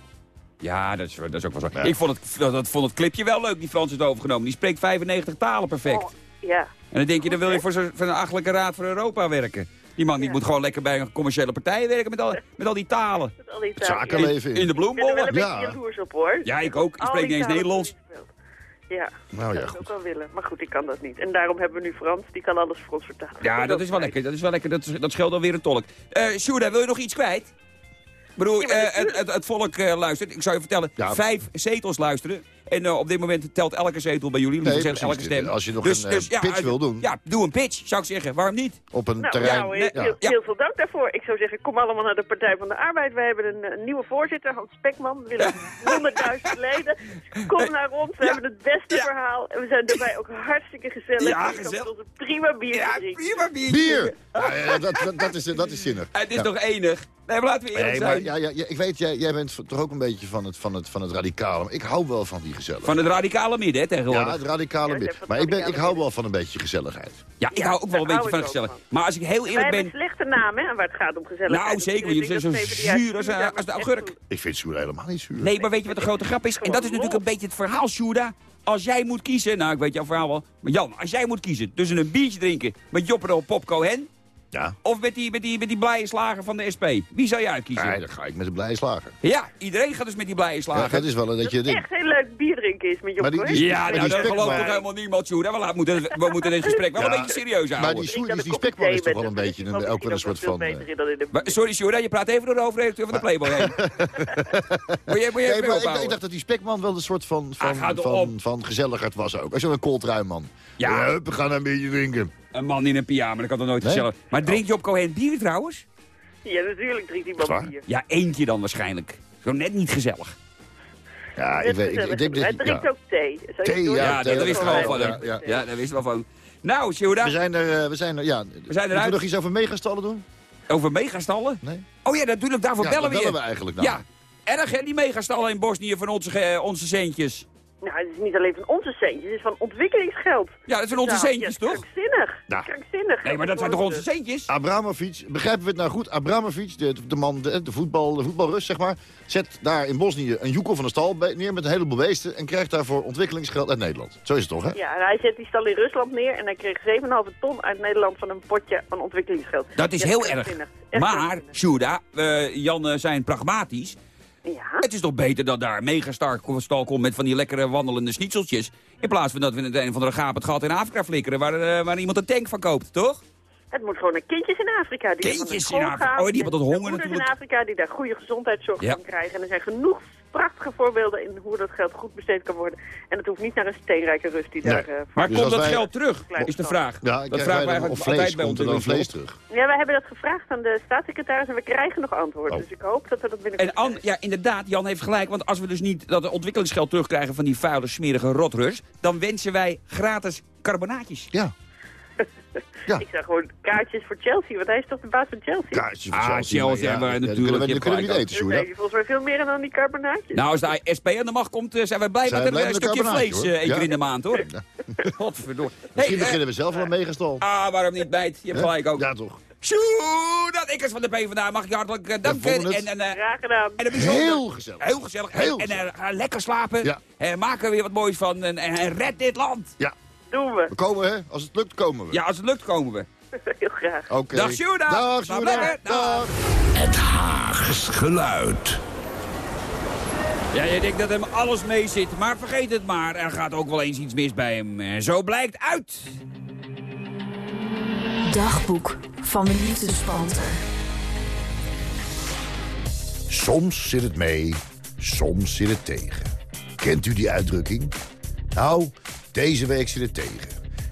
Ja, dat is, dat is ook wel zo. Ja. Ik vond het, dat, dat vond het clipje wel leuk, die Frans heeft overgenomen. Die spreekt 95 talen perfect. Oh, ja. En dan denk je, dan wil je voor zo'n voor een achtelijke raad voor Europa werken. Die man die Ja. moet gewoon lekker bij een commerciële partij werken met al, met al die talen. Met al die talen. Zakenleven In de in. Ik ben er wel bloembollen. een beetje Ja. jaloers op, hoor. Ja, ik ook. Ik spreek niet eens Nederlands. Ja, Nou ja, dat zou ik goed. ook wel willen. Maar goed, ik kan dat niet. En daarom hebben we nu Frans, die kan alles voor ons vertalen. Ja, dat is wel lekker. Dat is wel lekker. Dat, is- dat scheelt alweer een tolk. Eh Sjoerda, wil je nog iets kwijt? Bedoel, Ja, eh, het, het, het volk eh, luistert. Ik zou je vertellen, Ja. vijf zetels luisteren. En eh, op dit moment telt elke zetel bij jullie. Nee, elke stem. Als je nog een, eh, pitch wil doen. Ja, doe een pitch, zou ik zeggen. Waarom niet? Op een Nou, terrein. nou, heel, ja. heel, veel dank daarvoor. Ik zou zeggen, kom allemaal naar de Partij van de Arbeid. We hebben een, eh, nieuwe voorzitter, Hans Spekman. We willen 100.000 leden. Kom naar ons, we hebben het beste Ja. verhaal. En we zijn daarbij ook hartstikke gezellig. Ja, gezellig. prima bier Ja, prima biertje. Bier! Ja, ja, dat, dat, dat, is, dat is zinnig. Het is Ja. toch enig? Nee, maar laten we eerlijk Nee, maar zijn. ja, ja, ja, ik weet, jij, jij bent toch ook een beetje van het, van het, van het radicale. Maar ik hou wel van die gezelligheid. Van het radicale midden, hè, Ja, tegenwoordig. het radicale Ja, dat bit. is Maar ik, ben, ik radicale hou midden. wel van een beetje gezelligheid. Ja, ik hou ook wel een beetje van ik ook gezellig. van. Maar als ik heel eerlijk ben... een slechte naam, hè, waar het gaat om gezelligheid. Nou, zeker, ik jullie zijn zo zuur als, de augurk. Ik vind Sjoerd helemaal niet zuur. Nee, maar weet je wat de grote grap is? En dat is natuurlijk een beetje het verhaal, Sjoerda. Als jij moet kiezen, nou ik weet jouw verhaal wel. Maar Jan, als jij moet kiezen tussen een biertje drinken met Joppero Pop Cohen... Ja, of met die, met, die, met die blije slager van de SP, wie zou je uitkiezen? nee, dan ga ik met een blije slager. Ja, iedereen gaat dus met die blije Ja, slager. dat is wel een dat je het ding. echt heel leuk bier drinken is met Maar die- die- ja, nou, die gelooft spekman- toch helemaal niemand, Sjoerda. We, moeten, we moeten dit gesprek wel een beetje serieus Maar houden. die, Sjoerd- die, die spekman is toch wel een beetje een, ook wel een soort van... eh, Maar, sorry, Sjoerda, je praat even door de hoofdredacteur van de Playboy heen. moet je, moet je Nee, even maar ik, ik dacht dat die spekman wel een soort van, van, Ah, van, van, gezelligheid was ook. Als je een kooltruimman. Ja. Hup, we gaan een beetje drinken. Een man in een pyjama, dat kan toch nooit gezellig. Maar drink je op Cohen bier trouwens? Ja, natuurlijk drinkt die Is man bier. Ja, eentje dan waarschijnlijk. Zo net niet gezellig. Ja, ik, weet, ik, ik denk dat... Hij drinkt ja. ook thee. Thee, ja, Ja, dat wist wel van ja, hem. ja. Ja, dat wist ik wel van. Nou, Sjoerda, We zijn er, eh, we zijn er, ja. We zijn eruit. Moeten we nog iets over megastallen doen? over megastallen? Nee? Oh ja, natuurlijk, daarvoor Ja, bellen we bellen je. we eigenlijk nou. Ja, erg hè, die megastallen in Bosnië van onze, ge- onze centjes. Nou, het is niet alleen van onze centjes, het is van ontwikkelingsgeld. Ja, dat zijn onze Nou, centjes, ja, toch? Krankzinnig. Nou. Krankzinnig. Nee, maar dat zijn toch onze centjes? Abramovic, begrijpen we het nou goed? Abramovic, de, de man, de, de, voetbal, de voetbalrust, zeg maar... zet daar in Bosnië een joekel van een stal neer met een heleboel beesten... en krijgt daarvoor ontwikkelingsgeld uit Nederland. Zo is het toch, hè? Ja, en hij zet die stal in Rusland neer en hij kreeg 7,5 ton uit Nederland van een potje van ontwikkelingsgeld. Dat is Ja, heel erg. Echt Maar. Sjoerda, eh, Jan eh, zijn pragmatisch. Ja, Het is toch beter dat daar een megastar stal komt met van die lekkere wandelende schnitzeltjes. In plaats van dat we in het een of andere gaap het gat in Afrika flikkeren waar, eh, waar iemand een tank van koopt, toch? het moet gewoon naar kindjes in Afrika. Die Kindjes in Afrika. gaan. Oh, die hebben En honger natuurlijk. in Afrika die daar goede gezondheidszorg Ja. van krijgen. En er zijn genoeg prachtige voorbeelden in hoe dat geld goed besteed kan worden. En het hoeft niet naar een steenrijke rust die Nee. daar... eh, Maar Dus komt dat wij- geld terug, is de vraag. Ja, dat vragen wij eigenlijk of altijd vlees, bij komt ons er in vlees terug? Ja, wij hebben dat gevraagd aan de staatssecretaris en we krijgen nog antwoord. Oh. Dus ik hoop dat we dat binnenkort En An, ja, inderdaad, Jan heeft gelijk. Want als we dus niet dat ontwikkelingsgeld terugkrijgen van die vuile, smerige rotrus... dan wensen wij gratis carbonaatjes. Ja. Ja. Ik zag gewoon kaartjes voor Chelsea, want hij is toch de baas van Chelsea? Kaartjes voor Ah, Chelsea, Chelsea, maar maar ja, natuurlijk, Die kunnen we, niet eten, Sjoerd. volgens mij veel meer dan die carbonaatjes. Nou, als de SP aan de macht komt, eh, zijn wij blij Zijn met we een blij eh, met een stukje vlees eh, één Ja. keer in de maand, hoor. Godverdomme. Misschien Hey, eh, beginnen we zelf wel een megastal. Ah, waarom niet, meid? Je hebt gelijk ook. Ja, toch. Sjoe, dat ik is van de PvdA. Mag ik je hartelijk eh, danken. en, en, eh, Graag gedaan. en een bijzonder- Heel gezellig. Heel gezellig. Heel en eh, ga lekker slapen. Ja. Eh, maken we weer wat moois van. En, en, en red dit land. Ja, Doen we. we komen, hè. Als het lukt, komen we. Ja, als het lukt komen we. Heel graag. Oké. Dag, Sjoerda. Dag. Dag. Dag. Het Haags geluid. Ja, je denkt dat hem alles mee zit. Maar vergeet het maar. Er gaat ook wel eens iets mis bij hem. En zo blijkt uit. Dagboek van de liefdespanter. Soms zit het mee, soms zit het tegen. Kent u die uitdrukking? Nou, deze week zit het tegen.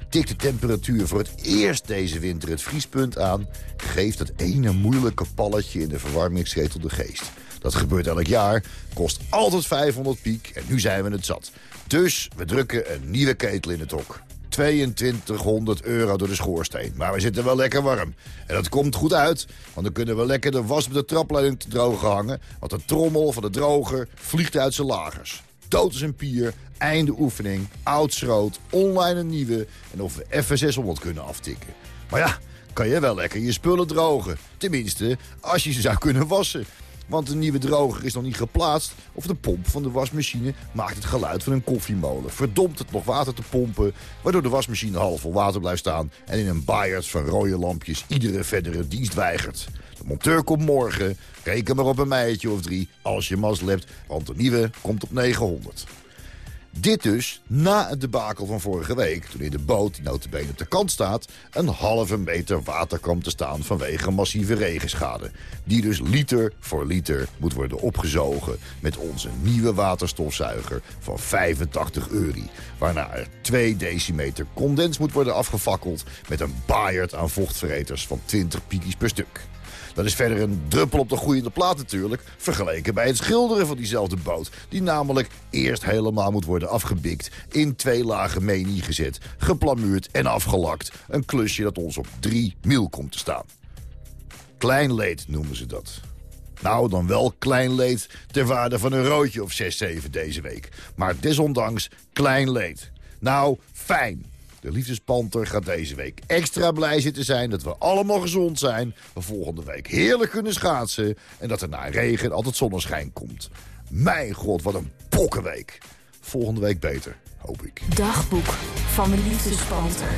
Tikt de temperatuur voor het eerst deze winter het vriespunt aan... geeft dat ene moeilijke palletje in de verwarmingsketel de geest. Dat gebeurt elk jaar, kost altijd 500 piek en nu zijn we het zat. Dus we drukken een nieuwe ketel in het hok. 2200 euro door de schoorsteen. Maar we zitten wel lekker warm. En dat komt goed uit, want dan kunnen we lekker de was met de trapleiding te drogen hangen. Want de trommel van de droger vliegt uit zijn lagers. Dood is een pier, einde oefening, oud schroot, online een nieuwe... en of we even 600 kunnen aftikken. Maar ja, kan je wel lekker je spullen drogen. Tenminste, als je ze zou kunnen wassen. Want de nieuwe droger is nog niet geplaatst... of de pomp van de wasmachine maakt het geluid van een koffiemolen. Verdomt het nog water te pompen... waardoor de wasmachine half vol water blijft staan... en in een baaierd van rode lampjes iedere verdere dienst weigert. De monteur komt morgen. Reken maar op een meidje of drie als je mazzel hebt... want de nieuwe komt op 900. Dit dus na het debakel van vorige week... toen in de boot, die notabene op de kant staat... een halve meter water kwam te staan vanwege massieve regenschade. Die dus liter voor liter moet worden opgezogen... met onze nieuwe waterstofzuiger van 85 euro. Waarna er 2 decimeter condens moet worden afgefakkeld... met een baaierd aan vochtverreters van 20 piekjes per stuk. Dat is verder een druppel op de groeiende plaat natuurlijk... vergeleken bij het schilderen van diezelfde boot... die namelijk eerst helemaal moet worden afgebikt... in twee lagen menie gezet, geplamuurd en afgelakt. Een klusje dat ons op drie mil komt te staan. Klein leed noemen ze dat. Nou, dan wel klein leed ter waarde van een roodje of 6, 7 deze week. Maar desondanks klein leed. Nou, fijn. De liefdespanter gaat deze week extra blij zitten zijn dat we allemaal gezond zijn. We volgende week heerlijk kunnen schaatsen. En dat er na regen altijd zonneschijn komt. Mijn god, wat een pokkenweek. Volgende week beter, hoop ik. Dagboek van de liefdespanter.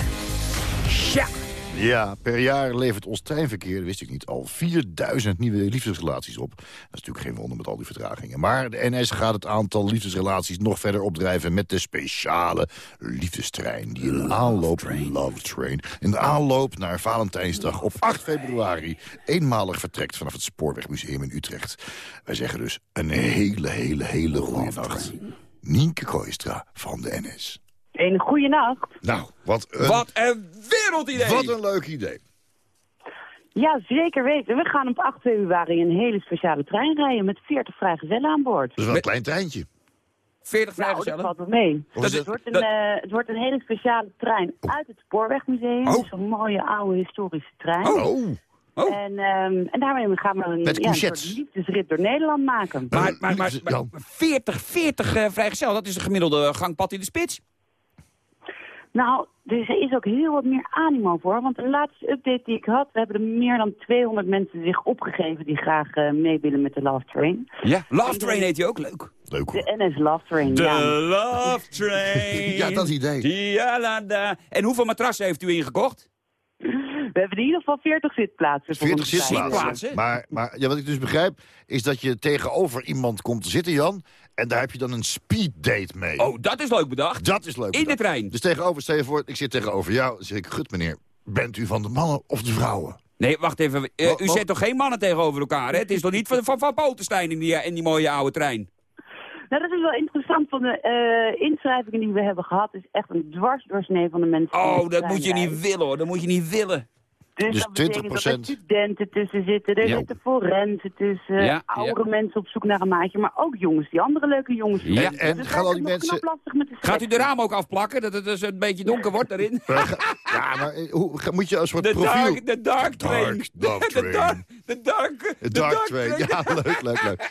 Ja. Ja, per jaar levert ons treinverkeer, wist ik niet, al 4000 nieuwe liefdesrelaties op. Dat is natuurlijk geen wonder met al die vertragingen. Maar de NS gaat het aantal liefdesrelaties nog verder opdrijven... met de speciale liefdestrein die in de aanloop... Love Train. In de aanloop naar Valentijnsdag op 8 februari... eenmalig vertrekt vanaf het Spoorwegmuseum in Utrecht. Wij zeggen dus een hele, hele, hele goede nacht. Nienke Kooistra van de NS. Een goede nacht. Nou, wat een, Wat een wereldidee! wat een leuk idee. Ja, zeker weten. We gaan op 8 februari een hele speciale trein rijden met 40 vrijgezellen aan boord. Dat is wel een klein treintje. 40 Nou, dat vrijgezellen? valt wel mee. Of is het, wordt een, dat- eh, het wordt een hele speciale trein uit het Spoorwegmuseum. Oh. Dus een mooie oude historische trein. Oh, Oh. En, ehm, en daarmee gaan we een, ja, een soort liefdesrit door Nederland maken. Maar, maar, maar, Liefdes- maar Jan. 40, 40 eh, vrijgezellen, dat is een gemiddelde gangpad in de spits. Nou, dus er is ook heel wat meer animo voor. Want de laatste update die ik had, we hebben er meer dan 200 mensen zich opgegeven die graag eh, mee willen met de Love Train. Ja. Love Train heet hij ook, leuk. leuk hoor. De NS Love Train, De ja. Love Train. Ja, dat idee. Dialada. En hoeveel matrassen heeft u ingekocht? We hebben in ieder geval 40 zitplaatsen. voor 40 onze trein. zitplaatsen. Zitplaatsen? Maar, maar ja, wat ik dus begrijp, is dat je tegenover iemand komt te zitten, Jan. En daar heb je dan een speeddate mee. Oh, dat is leuk bedacht. Dat is leuk. In de trein. Dus tegenover, stel je voor, ik zit tegenover jou. Dan zeg ik, gut meneer, bent u van de mannen of de vrouwen? Nee, wacht even. Eh, Wat- u wat? zet toch geen mannen tegenover elkaar, hè? Het is toch niet van, van, van Potenstein in die, in die mooie oude trein? Nou, dat is wel interessant. Van de eh, inschrijvingen die we hebben gehad, is echt een dwarsdoorsnee van de mensen. Oh, de dat moet je niet willen, hoor. Dat moet je niet willen. Dus, Dus dat betekent dat er 20%. studenten tussen zitten, er Ja. zitten forensen tussen, Ja, oudere ja. mensen op zoek naar een maatje, maar ook jongens die andere leuke jongens Ja. zoeken. En- en Dus gaan al die mensen- Gaat u de raam ook afplakken, dat het dus een beetje donker wordt daarin? Ja, maar eh, hoe, moet je soort De profiel... dark, de dark train. Dark, dark De train. dark, de dark, de dark train. train. Ja, leuk, leuk, leuk.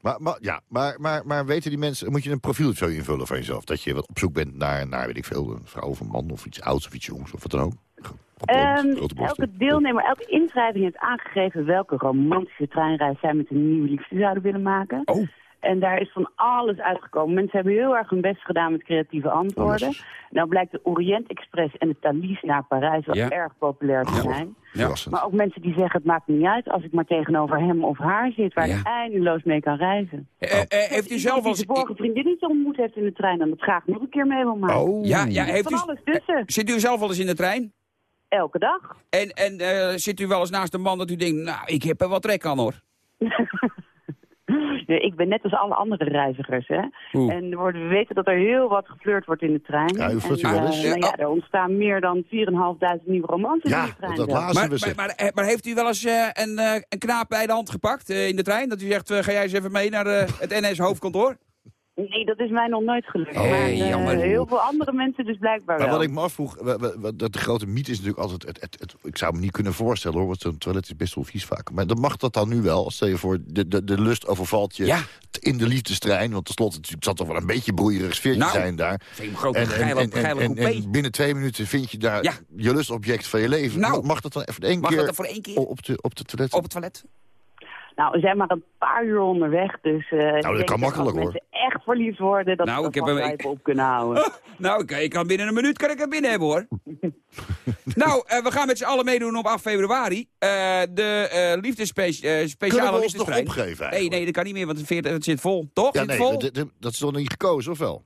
Maar, maar, ja, maar, maar, maar weten die mensen, moet je een profiel zo invullen van jezelf? Dat je wat op zoek bent naar, naar weet ik veel, een vrouw of een man of iets ouds of iets jongs of wat dan ook? Ehm, elke deelnemer, elke inschrijving heeft aangegeven welke romantische treinreis zij met een nieuwe liefde zouden willen maken. Oh. En daar is van alles uitgekomen. Mensen hebben heel erg hun best gedaan met creatieve antwoorden. Nou blijkt de Orient Express en de Thalys naar Parijs wel Ja. erg populair te zijn. Verrassend. Maar ook mensen die zeggen het maakt niet uit als ik maar tegenover hem of haar zit waar Ja. ik eindeloos mee kan reizen. Eh, eh, heeft u zelf als... vorige vriendinnetje ontmoet heeft in de trein en dat graag nog een keer mee wil maken. Oh. Ja, ja, heeft Van u... alles tussen. Zit u zelf wel eens in de trein? Elke dag. En, en eh, zit u wel eens naast een man dat u denkt, nou, ik heb er wat trek aan hoor. Ja, ik ben net als alle andere reizigers, hè. Oeh. En we weten dat er heel wat geflirt wordt in de trein. Ja, u En, wel eh, eens? nou ja, er ontstaan meer dan 4.500 nieuwe romances Ja, in de trein. dat laatste Maar, we maar, maar, maar heeft u wel eens eh, een, eh, een knaap bij de hand gepakt eh, in de trein? Dat u zegt, ga jij eens even mee naar eh, het NS-hoofdkantoor? Nee, dat is mij nog nooit gelukt. Oh, maar eh, jammer. heel veel andere mensen dus blijkbaar Maar wel. wat ik me afvroeg, dat de grote mythe is natuurlijk altijd... Het, het, het- ik zou me niet kunnen voorstellen hoor, want zo'n toilet is best wel vies vaak. Maar dan mag dat dan nu wel. Stel je voor, de, de, de lust overvalt je Ja. in de liefdestrein. Want tenslotte het zat toch wel een beetje broeierig sfeertje Nou, zijn daar. een grote geile- geile en, en binnen twee minuten vind je daar Ja. je lustobject van je leven. Nou. mag, dat dan even één Mag keer, voor één keer? op de, op de toilet? Op het toilet? Nou, we zijn maar een paar uur onderweg, dus... eh, ik dat kan makkelijk, hoor. mensen echt verliefd worden, dat Nou, we ik heb hem- op kunnen houden. Nou, ik, ik kan binnen een minuut kan ik hem binnen hebben, hoor. nou, eh, we gaan met z'n allen meedoen op 8 februari. Eh, de liefdespe Kunnen speciale we ons nog opgeven Nee, eigenlijk? nee, dat kan niet meer, want het, veert- het zit vol. Toch? Ja, zit nee, het vol? dat is toch niet gekozen, of wel?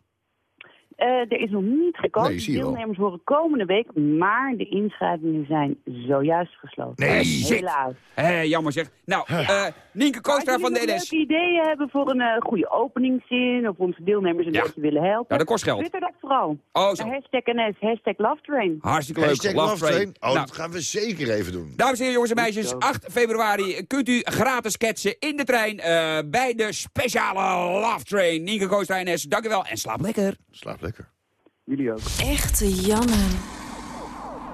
Eh, er is nog niet gekozen. Nee, zie je wel. Deelnemers worden komende week, maar de inschrijvingen zijn zojuist gesloten. Nee. Helaas. Hé, jammer zeg. Nou, eh Nienke Koostra Als van de jullie NS. nog leuke ideeën hebben voor een eh, goede openingszin... of onze deelnemers een Ja. beetje willen helpen... Ja, dat kost geld. Twitter dat vooral. Oh, zo. Hashtag NS, hashtag Lovetrain. Hartstikke leuk. Hashtag Love Love Train. Train. Oh, Nou, dat gaan we zeker even doen. Dames en heren, jongens en meisjes, 8 februari kunt u gratis sketchen in de trein eh, bij de speciale Love Train. Nienke Koostra NS, dank u wel en slaap lekker. Slaap lekker. Jullie ook. Echte Janne.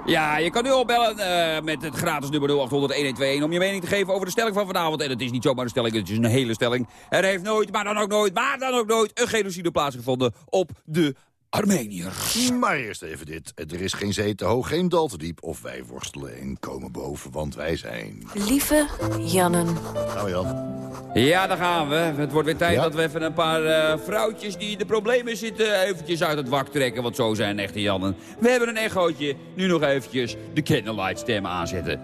Ja, je kan nu al bellen eh, met het gratis nummer 0800-1121 om je mening te geven over de stelling van vanavond. En het is niet zomaar een stelling, het is een hele stelling. Er heeft nooit, maar dan ook nooit, maar dan ook nooit een genocide plaatsgevonden op de Armeniërs. Maar eerst even dit. Er is geen zee te hoog, geen dal te diep. Of wij worstelen en komen boven, want wij zijn... Lieve Jannen. Nou Jan. Ja, daar gaan we. Het wordt weer tijd Ja. dat we even een paar eh, vrouwtjes die in de problemen zitten... eventjes uit het wak trekken, want zo zijn echte Jannen. We hebben een echootje. Nu nog eventjes de candlelight stem aanzetten.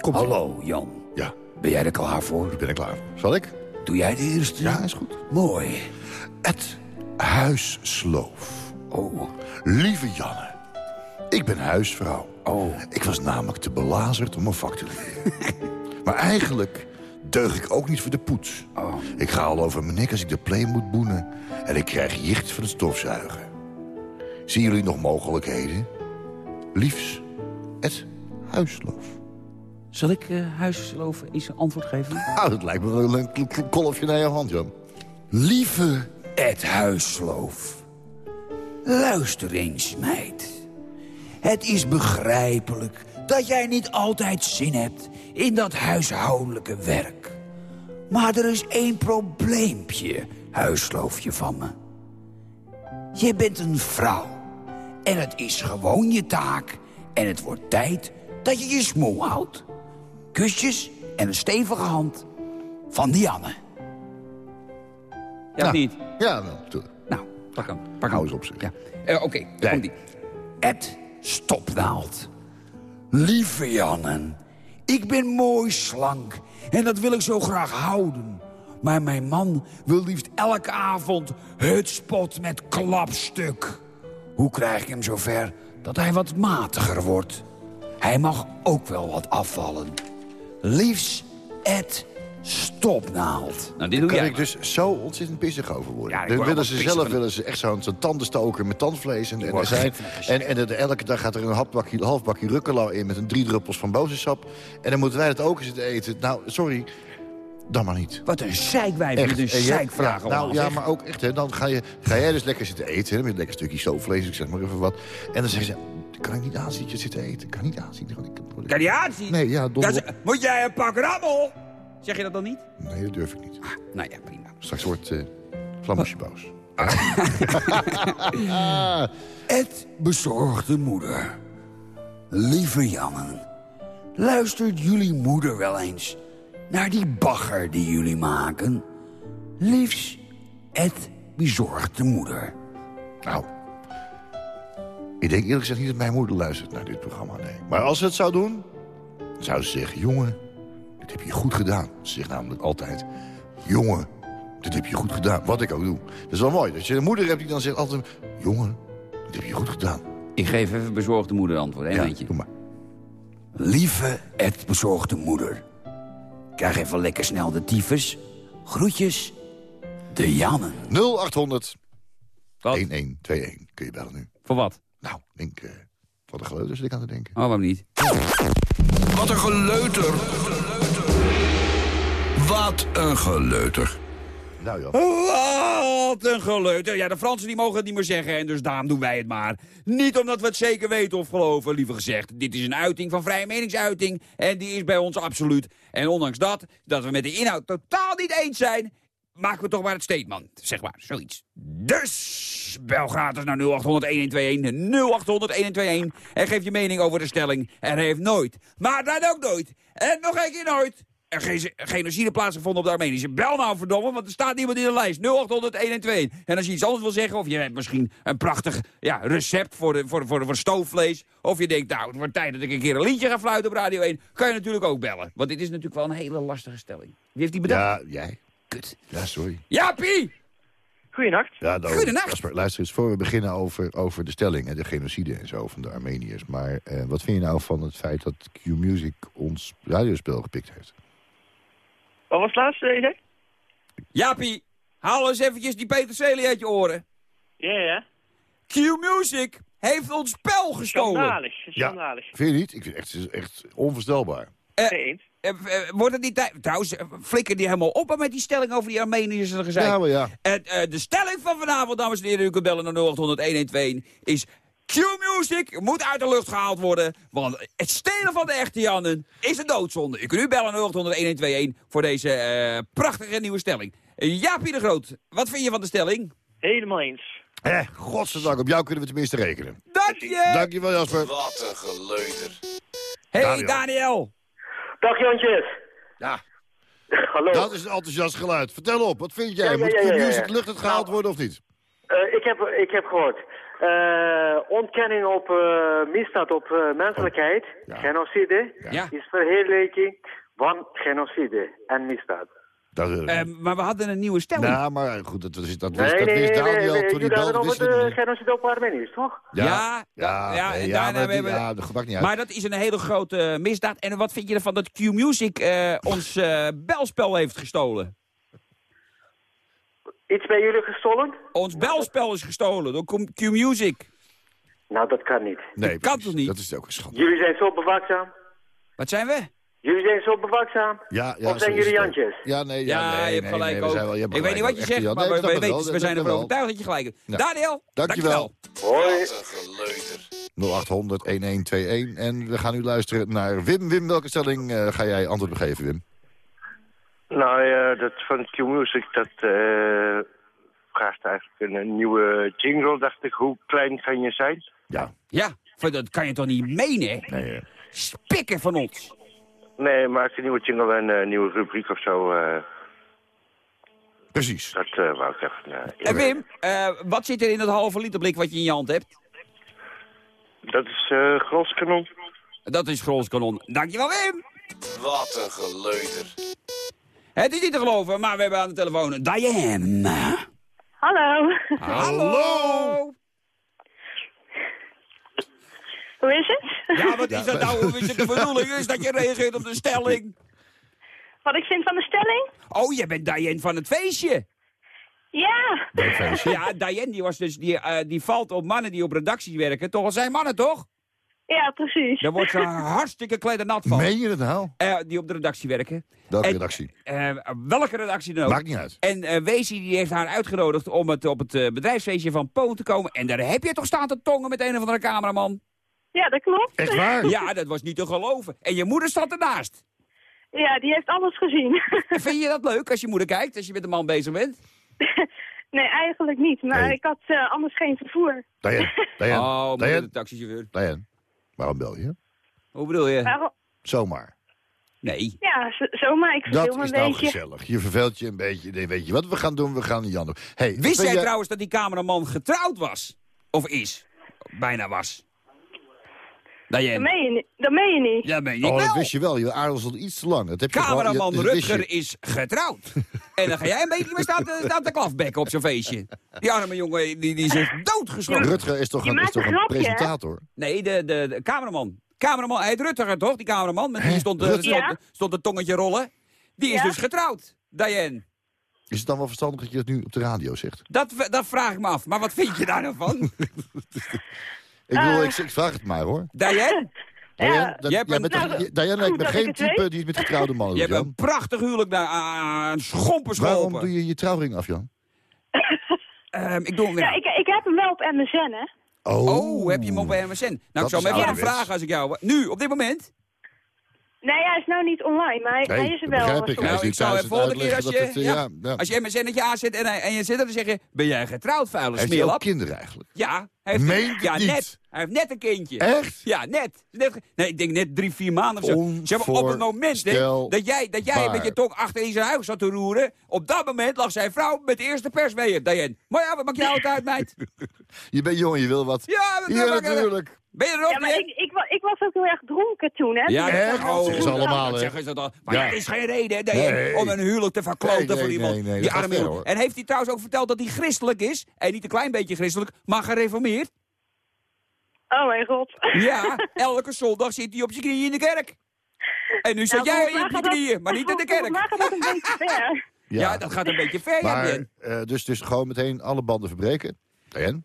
Kom. Hallo, Jan. Ja, Ben jij er klaar voor? ik ben er klaar voor. Zal ik? Doe jij de eerste? Ja, is goed. Mooi. Het huissloof. Oh. Lieve Janne, ik ben huisvrouw. Oh. Ik was namelijk te belazerd om een vak te leren. maar eigenlijk deug ik ook niet voor de poets. Oh. Ik ga al over mijn nek als ik de play moet boenen... en ik krijg jicht van het stofzuigen. Zien jullie nog mogelijkheden? Liefs, het huisloof. Zal ik uh, huisloof eens een antwoord geven? Nou, dat lijkt me wel een kolfje naar je hand, Jan. Lieve Het huisloof. Luister eens, meid. Het is begrijpelijk dat jij niet altijd zin hebt in dat huishoudelijke werk. Maar er is één probleempje, huisloofje van me. Je bent een vrouw. En het is gewoon je taak. En het wordt tijd dat je je smoel houdt. Kusjes en een stevige hand van Dianne. Ja, Nou, niet? Ja, nou, natuurlijk. Pak hem. Pak Hou eens op, zeg. Ja. Eh, Oké, daar komt die. Ed Stopnaald. Lieve Jannen, ik ben mooi slank en dat wil ik zo graag houden. Maar mijn man wil liefst elke avond hutspot met klapstuk. Hoe krijg ik hem zover dat hij wat matiger wordt? Hij mag ook wel wat afvallen. Liefst Ed Stopnaald. Nou, dit doe kan ik dus zo ontzettend pissig over worden. Ja, Dan willen ze zelf van- willen ze echt zo'n tandenstoker met tandvlees. En, en, zijn, en, en elke dag gaat er een half bakje, half bakje rucola in met een drie druppels van bozensap. En dan moeten wij dat ook eens eten. Nou, sorry, dan maar niet. Wat een zeikwijf Echt. met een zeikvraag ja, Nou allemaal, ja, maar ook echt, hè, dan ga, je, ga jij dus lekker zitten eten. Hè, met een lekker stukje stoofvlees, ik zeg maar even wat. En dan zeggen ze, kan ik niet aanzien dat je zit te eten. Ik kan niet aanzien. Ik, ik- Kan je aanzien? Nee, ja, donder Moet jij een pak rammel? Zeg je dat dan niet? Nee, dat durf ik niet. Nou ja, prima. Straks wordt uh, boos. Het bezorgde moeder. Lieve Jannen, luistert jullie moeder wel eens naar die bagger die jullie maken? Liefst het bezorgde moeder. Nou, ik denk eerlijk gezegd niet dat mijn moeder luistert naar dit programma, nee. Maar als ze het zou doen, zou ze zeggen... jongen, dit heb je goed gedaan. Ze zegt namelijk altijd... jongen, dit heb je goed gedaan. Wat ik ook doe. Dat is wel mooi. Dat je een moeder hebt die dan zegt altijd... jongen, dit heb je goed gedaan. Ik geef even bezorgde moeder antwoord, hè, Ja, eentje. doe maar. Lieve het bezorgde moeder. Krijg even lekker snel de tyfus. Groetjes, De Jannen. 0800 Wat? 1121 kun je bellen nu. Voor wat? Nou, denk, eh wat een geleuter zit ik aan te denken. Oh, waarom niet? Wat een geleuter. Wat een geleuter. Nou ja. Wat een geleuter. Ja, de Fransen die mogen het niet meer zeggen en dus daarom doen wij het maar. Niet omdat we het zeker weten of geloven, liever gezegd. Dit is een uiting van vrije meningsuiting en die is bij ons absoluut. En ondanks dat, dat we met de inhoud totaal niet eens zijn... maken we toch maar het statement, zeg maar, zoiets. Dus, bel gratis naar 0800-1121, 0800-1121... en geef je mening over de stelling. Er heeft nooit, maar dan ook nooit, en nog een keer nooit er geen genocide plaatsgevonden op de Armenische. Bel nou verdomme, want er staat niemand in de lijst. 0800 112. En als je iets anders wil zeggen, of je hebt misschien een prachtig ja, recept voor, de, voor, voor, voor stoofvlees... of je denkt, nou, het wordt tijd dat ik een keer een liedje ga fluiten op Radio 1... kan je natuurlijk ook bellen. Want dit is natuurlijk wel een hele lastige stelling. Wie heeft die bedacht? Ja, jij. Kut. Ja, sorry. Jaapie! Goedenacht. Ja, Goedenacht. Kasper, luister eens, voor we beginnen over, over de stelling en de genocide en zo van de Armeniërs. Maar eh, wat vind je nou van het feit dat Q-Music ons radiospel gepikt heeft? Wat was het laatste, je zei? Jaapie, haal eens eventjes die peterselie uit je oren. Ja, ja. Q-Music heeft ons spel gestolen. Schandalig, schandalig. Vind je niet? Ik vind het echt, echt onvoorstelbaar. Eh, eens. eh, eh, wordt het niet tijd... Trouwens, eh, flikker die helemaal op met die stelling over die Armeniërs en gezeik. Ja, maar ja. En, eh, de stelling van vanavond, dames en heren, u kunt bellen naar 0800 112 is... Q-Music moet uit de lucht gehaald worden, want het stelen van de echte Jannen is een doodzonde. U kunt nu bellen naar 0800 112 voor deze eh, prachtige nieuwe stelling. Jaapie de Groot, wat vind je van de stelling? Helemaal eens. Eh, godzijdank, op jou kunnen we tenminste rekenen. Dank je! Dankjewel Jasper. Wat een geleuter. Hey Daniel. Daniel! Dag Jantjes. Ja, Hallo. dat is een enthousiast geluid. Vertel op, wat vind jij? Ja, ja, Moet ja, ja, ja. Q-Music lucht het gehaald worden of niet? Eh, ik, heb, ik heb gehoord. Eh, ontkenning op eh, misdaad op eh, menselijkheid, Ja. genocide, Ja. is verheerlijking van genocide en misdaad. Dat, eh, Eh, maar we hadden een nieuwe stelling. nou, maar goed, dat, is, dat, Nee, wist, dat nee, wist nee, nee, Daniel nee, toen hij we de niet. genocide op Armeniërs, toch? Ja, Ja, ja, ja, nee, en ja, daarna maar die- hebben we- ja, dat niet uit. Maar dat is een hele grote misdaad. En wat vind je ervan dat Q-Music eh, ons eh, belspel heeft gestolen? Iets bij jullie gestolen? Ons belspel is gestolen door Q- Q-Music. Nou, dat kan niet. nee, kan precies. toch niet? Dat is ook een schande. Jullie zijn zo bewaakzaam. Wat zijn we? Jullie zijn zo bewaakzaam. Ja, ja, of zijn jullie. Jantjes? Ja, nee, ja, Ja, nee, je hebt nee, gelijk nee, we ook. zijn wel- je hebt ik weet niet wat je zegt, maar Nee, we, we, wel, we zijn dat ervan wel. overtuigd dat je gelijk hebt. Ja. Daniel, Dankjewel. Hoi. Een geleuter. 0800 1121 en we gaan nu luisteren naar Wim. Wim, welke stelling eh, ga jij antwoord begeven, Wim? Nou ja, dat van Q-Music, dat eh, vraagt eigenlijk een, een nieuwe jingle, dacht ik. Hoe klein kan je zijn? Ja. Ja, voor- dat kan je toch niet menen? Nee, eh, Spikken van ons. Nee, maak een nieuwe jingle en een nieuwe rubriek of zo. eh, precies. dat eh, wou ik even... En Wim, eh, wat zit er in dat halve liter blik wat je in je hand hebt? Dat is eh groskanon. Dat is Grolskanon. Dankjewel Wim! Wat een geleuter. Het is niet te geloven, maar we hebben aan de telefoon Diane. Hallo. Hallo! Hoe is het? Ja, wat is dat nou? Hoe is het de bedoeling? Is dat je reageert op de stelling? Wat ik vind van de stelling? Oh, jij bent Diane van het feestje. Ja. Ja, Diane die was dus, die, eh, die valt op mannen die op redactie werken. Toch al zijn mannen, toch? Ja, precies. Daar wordt ze hartstikke kleddernat van. Meen je het nou? Eh, die op de redactie werken. Welke En, redactie? eh, welke redactie dan ook. Maakt niet uit. En eh Weesie die heeft haar uitgenodigd om het, op het eh, bedrijfsfeestje van Poon te komen. En daar heb je toch staan te tongen met een of andere cameraman? Ja, dat klopt. Echt waar? Ja, dat was niet te geloven. En je moeder zat ernaast. Ja, die heeft alles gezien. En vind je dat leuk als je moeder kijkt, als je met een man bezig bent? nee, eigenlijk niet. Maar Nee. ik had eh, anders geen vervoer. Diane, Diane, Oh, moeder Diane, de taxichauffeur. Diane, waarom bel je? Hoe bedoel je? Waarom? Zomaar. Nee. Ja, zomaar. Ik verveel Dat me is een nou beetje. gezellig. Je verveelt je een beetje. Nee, weet je wat we gaan doen? We gaan Jan doen. Hey, Wist jij- trouwens dat die cameraman getrouwd was? Of is? Bijna was. Dat meen je niet. Dat meen je niet. Ja, je Oh, dat wel. wist je wel. Je aarzelt iets te lang. Dat heb je gewoon- Cameraman je- dat wist je. Rutger is getrouwd. en dan ga jij een beetje meer staan te, staan te klafbekken op zo'n feestje. Die arme jongen, die, die is echt doodgeschoten. Rutger is toch Je een, is maakt toch een een grapje, hè? presentator? Nee, de, de, de cameraman. Cameraman, hij heet Rutger toch, die cameraman? Met die stond, stond, Ja. stond een tongetje rollen. Die is Ja. dus getrouwd, Diane. Is het dan wel verstandig dat je dat nu op de radio zegt? Dat, dat vraag ik me af. Maar wat vind je daar nou van? Ik, wil, ik, ik vraag het maar, hoor. Diane? Diane, dat- Je jij een- bent Nou, je- Diane, ik ben geen ik type die het met getrouwde mannen Je doet, hebt een prachtig huwelijk daar aan schompen Waarom doe je je trouwring af, Jan? Ehm, ik doe hem weer. Ja, ik, ik heb hem wel op MSN, hè. Oh, heb je hem op MSN? Nou, ik Dat zou is hem even vragen als ik jou... Nu, op dit moment? Nee, hij is nou niet online, maar hij, Nee, hij is er wel. begrijp ik. Hij is Nou, thuis het volgende keer als je... het, eh, ja, ja, ja. Als je MSN'tje aanzet en hij, en je zit er, dan zeg je... Ben jij getrouwd, vuile Heeft hij ook smeerlap? kinderen eigenlijk? Ja, hij heeft, ja niet? net. Hij heeft net een kindje. Echt? Ja, net. net nee, ik denk net drie, vier maanden of zo. Zeg maar, op het moment hè, dat jij, dat jij met je tong achter in zijn huis zat te roeren... op dat moment lag zijn vrouw met de eerste persweeën, Diane. Maar ja, wat maakt jou het uit, meid? Je bent jong, je wil wat. Ja, dat Ja, maakt- natuurlijk. Ben je erop, Ja, maar ik, ik, ik was ook heel erg dronken toen, hè. Ja? Dat zeggen ze allemaal, dat hè? zeggen ze dan. Maar Ja. het is geen reden hè, Nee. om een huwelijk te verkloten Nee, nee, voor iemand. nee, nee, die arme hoor. En heeft hij trouwens ook verteld dat hij christelijk is? En niet een klein beetje christelijk, maar gereformeerd? Oh mijn god. Ja, elke zondag zit hij op zijn knieën in de kerk. En nu zit Nou, jij op je dat- knieën, maar niet in de kerk. Gaat dat een beetje ver. Ja, dat gaat een beetje ver, ja, Maar, Ben. eh, dus, dus gewoon meteen alle banden verbreken. Diane?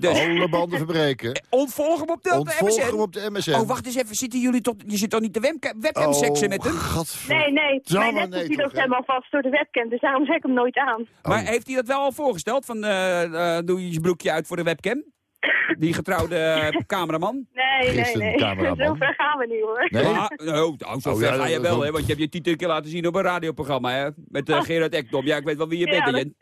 Dus- Alle banden verbreken. Ontvolg hem op de, de Ontvolg MSN. hem op de MSN. Oh, wacht eens even. Zitten jullie tot... Je zit toch niet te webcam, webcam seksen met hem? Nee, nee. Mijn nee, die toch, loopt helemaal vast door de webcam, dus daarom zet ik hem nooit aan. Maar heeft hij dat wel al voorgesteld? Van, eh, eh, doe je je broekje uit voor de webcam? Die getrouwde eh, cameraman? Nee, nee, nee. cameraman. Zo ver gaan we niet, hoor. Ah, nou, nou, zo Oh, ver ja, ga je wel, hè? Want je hebt je titel keer laten zien op een radioprogramma, hè? Met Gerard Ekdom. Ja, ik weet wel wie je bent.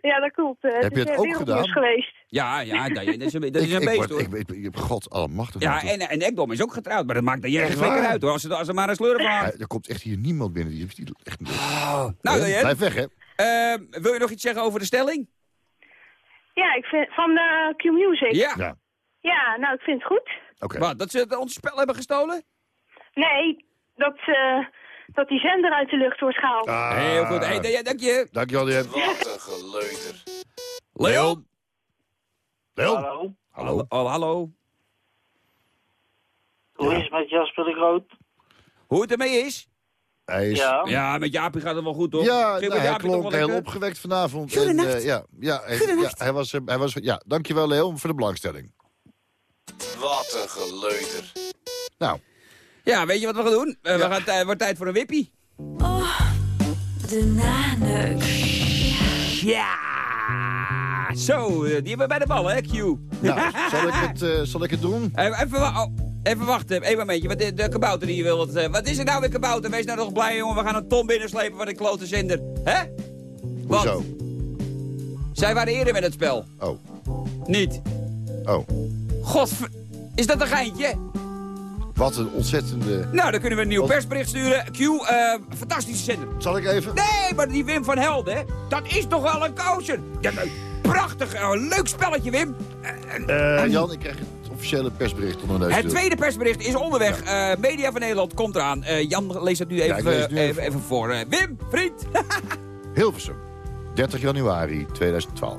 Ja, dat klopt. eh, Heb je is, het eh, ook gedaan? geweest. Ja, ja, dat is een, dat is Ik- een ik beest, word- hoor. Ik. Ja, en, en Ekdom is ook getrouwd, maar dat maakt er Echt geen flikker waar? uit, hoor. Als ze, als ze maar een sleur van Ja, er komt echt hier niemand binnen. Die heeft die echt niet. Nou. Blijf weg, hè? eh, wil je nog iets zeggen over de stelling? Ja, ik vind, van de Q-Music. Ja. Ja. Ja, nou, ik vind het goed. Oké. Wat, dat ze het- ons spel hebben gestolen? Nee, dat, eh, dat die zender uit de lucht wordt gehaald. Ah. Heel goed. Hey, dank je. Dankjewel, Diane. Wat een geleuter. Leon. Leon. Hallo, Hallo. Oh, hallo. hoe is het met Jasper de Groot? Hoe het ermee is? Hij is... Ja. Ja, met Jaapie gaat het wel goed, toch? Ja, nou, hij klonk wel heel lekker? opgewekt vanavond. Goedenacht. En, eh, ja, ja, hij, ja, hij was, hij was, ja, dankjewel Leon voor de belangstelling. Wat een geleuter. Nou, Ja, weet je wat we gaan doen? Eh, we gaan, het wordt tijd voor een wippie. De naneuk. Ja! Zo, eh, die hebben we bij de bal, hè, Q? nou zal, ik het, eh, zal ik het doen? Even, wa- oh, even wachten, even een beetje. Wat, de, de kabouter die wil wat... eh, wat is er nou weer kabouter? Wees nou nog blij, jongen. We gaan een ton binnenslepen van de klote zender. Hè? Wat? Hoezo? Zij waren eerder met het spel. Oh. Niet. Oh. God, is dat een geintje? Wat een ontzettende... Nou, dan kunnen we een nieuw persbericht sturen. Q, eh, fantastische zender. Zal ik even? Nee, maar die Wim van Helden, hè, dat is toch wel een kouser. Ja, prachtig, eh, leuk spelletje, Wim. Eh, Jan, ik krijg het officiële persbericht onder de neus. Het tweede persbericht is onderweg. Media van Nederland komt eraan. Jan, lees het nu even, lees het nu even even, voor. Wim, vriend. Hilversum, 30 januari 2012.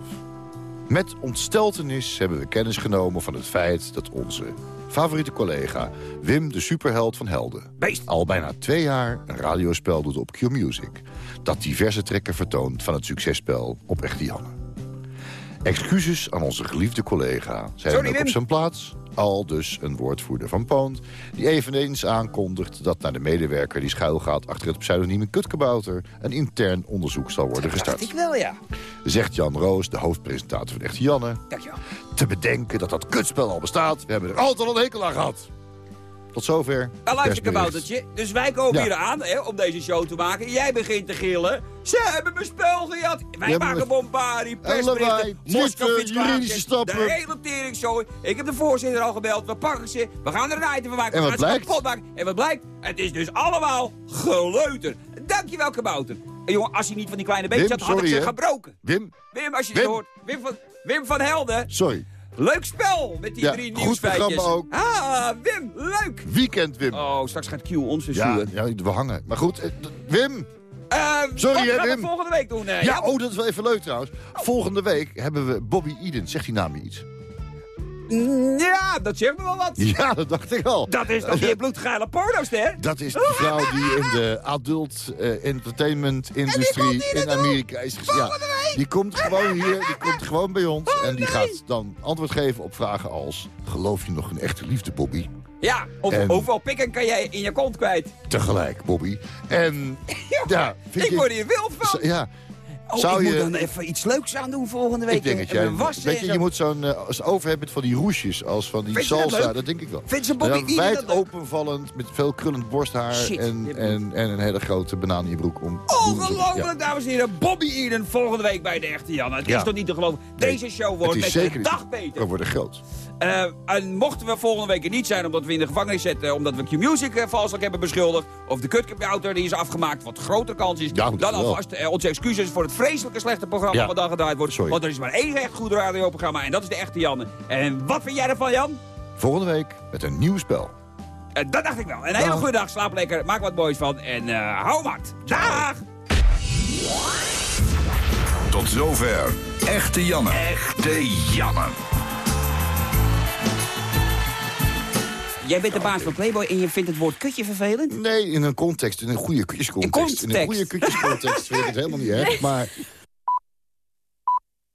Met ontsteltenis hebben we kennis genomen van het feit dat onze favoriete collega Wim de superheld van Helden... al bijna twee jaar een radiospel doet op Q-Music... dat diverse trekken vertoont van het successpel op Echte Janne. Excuses aan onze geliefde collega zijn Sorry, ook op zijn plaats. Al dus een woordvoerder van Poont... die eveneens aankondigt dat naar de medewerker die schuilgaat... achter het pseudonieme Kutkabouter... een intern onderzoek zal worden gestart. Ik wel, ja. Zegt Jan Roos, de hoofdpresentator van Echte Janne... Dankjewel. te bedenken dat dat kutspel al bestaat. We hebben er altijd al een hekel aan gehad. Tot zover. Een luidje persbericht. kaboutertje. Dus wij komen Ja. hier aan hè, om deze show te maken. Jij begint te gillen. Ze hebben mijn spel gejat. Wij maken bombardie, persberichten, juridische stappen. De hele teringzooi. Ik heb de voorzitter al gebeld. We pakken ze. We gaan er een item van maken. En we wat blijkt? maken. En wat blijkt? Het is dus allemaal geleuter. Dankjewel, kabouter. En jongen, als hij niet van die kleine beetjes had, had ik ze gebroken. Wim, Wim, als je dit hoort. Wim van, Wim van Helden. sorry. Leuk spel met die Ja, drie goed nieuwsfeitjes. programma ook. Ah, Wim, leuk. Weekend, Wim. Oh, straks gaat Q ons ja, verzoeken. ja, we hangen. Maar goed, eh, Wim. Eh, Sorry, hè, gaan we Wim. volgende week doen? eh, Ja, oh, dat is wel even leuk trouwens. Volgende week hebben we Bobby Eden. Zegt die naam je iets? Ja, dat zegt me wel wat. Ja, dat dacht ik al. Dat is toch die bloedgeile pornoster? Dat is de vrouw die in de adult eh, entertainment industrie in Amerika is gezien. Ja, die komt gewoon hier, die komt gewoon bij ons. En die gaat dan antwoord geven op vragen als... Geloof je nog in echte liefde, Bobby? Ja, of En- hoeveel pikken kan jij in je kont kwijt? Tegelijk, Bobby. En ja, ik word hier wild van. Ja. Oh, Zou ik je- moet dan even iets leuks aan doen volgende week. Ik denk dat jij... was Weet je, je moet zo'n... eh, als het over hebt met van die roesjes, als van die dat salsa, dat denk ik wel. Vindt ze Bobby Wijd dat openvallend, met veel krullend borsthaar Shit. en, en, en een hele grote banaan in je broek. Om Ongelooflijk, dames en heren. Bobby Eden volgende week bij de Echte Jan. Het Ja. is toch niet te geloven. Deze show wordt met niet. dag beter. We worden groot. Eh, en mochten we volgende week er niet zijn omdat we in de gevangenis zitten... omdat we Q-Music uh, valselijk hebben beschuldigd... of de kutcomputer die is afgemaakt, wat grote kans is... Ja, dan alvast eh, onze excuses voor het vreselijke slechte programma... Ja. wat dan gedraaid wordt. Sorry. Want er is maar één echt goed radioprogramma en dat is de Echte Jan. En wat vind jij ervan, Jan? Volgende week met een nieuw spel. Eh, dat dacht ik wel. Een hele Dag. goede dag, slaap lekker, maak wat moois van en eh hou maat. Dag! Tot zover. Echte Janne. Echte Janne. Jij bent de baas van Playboy en je vindt het woord kutje vervelend? Nee, in een context, in een goede kutjescontext. In context. een goede kutjescontext vind ik het helemaal niet erg. Maar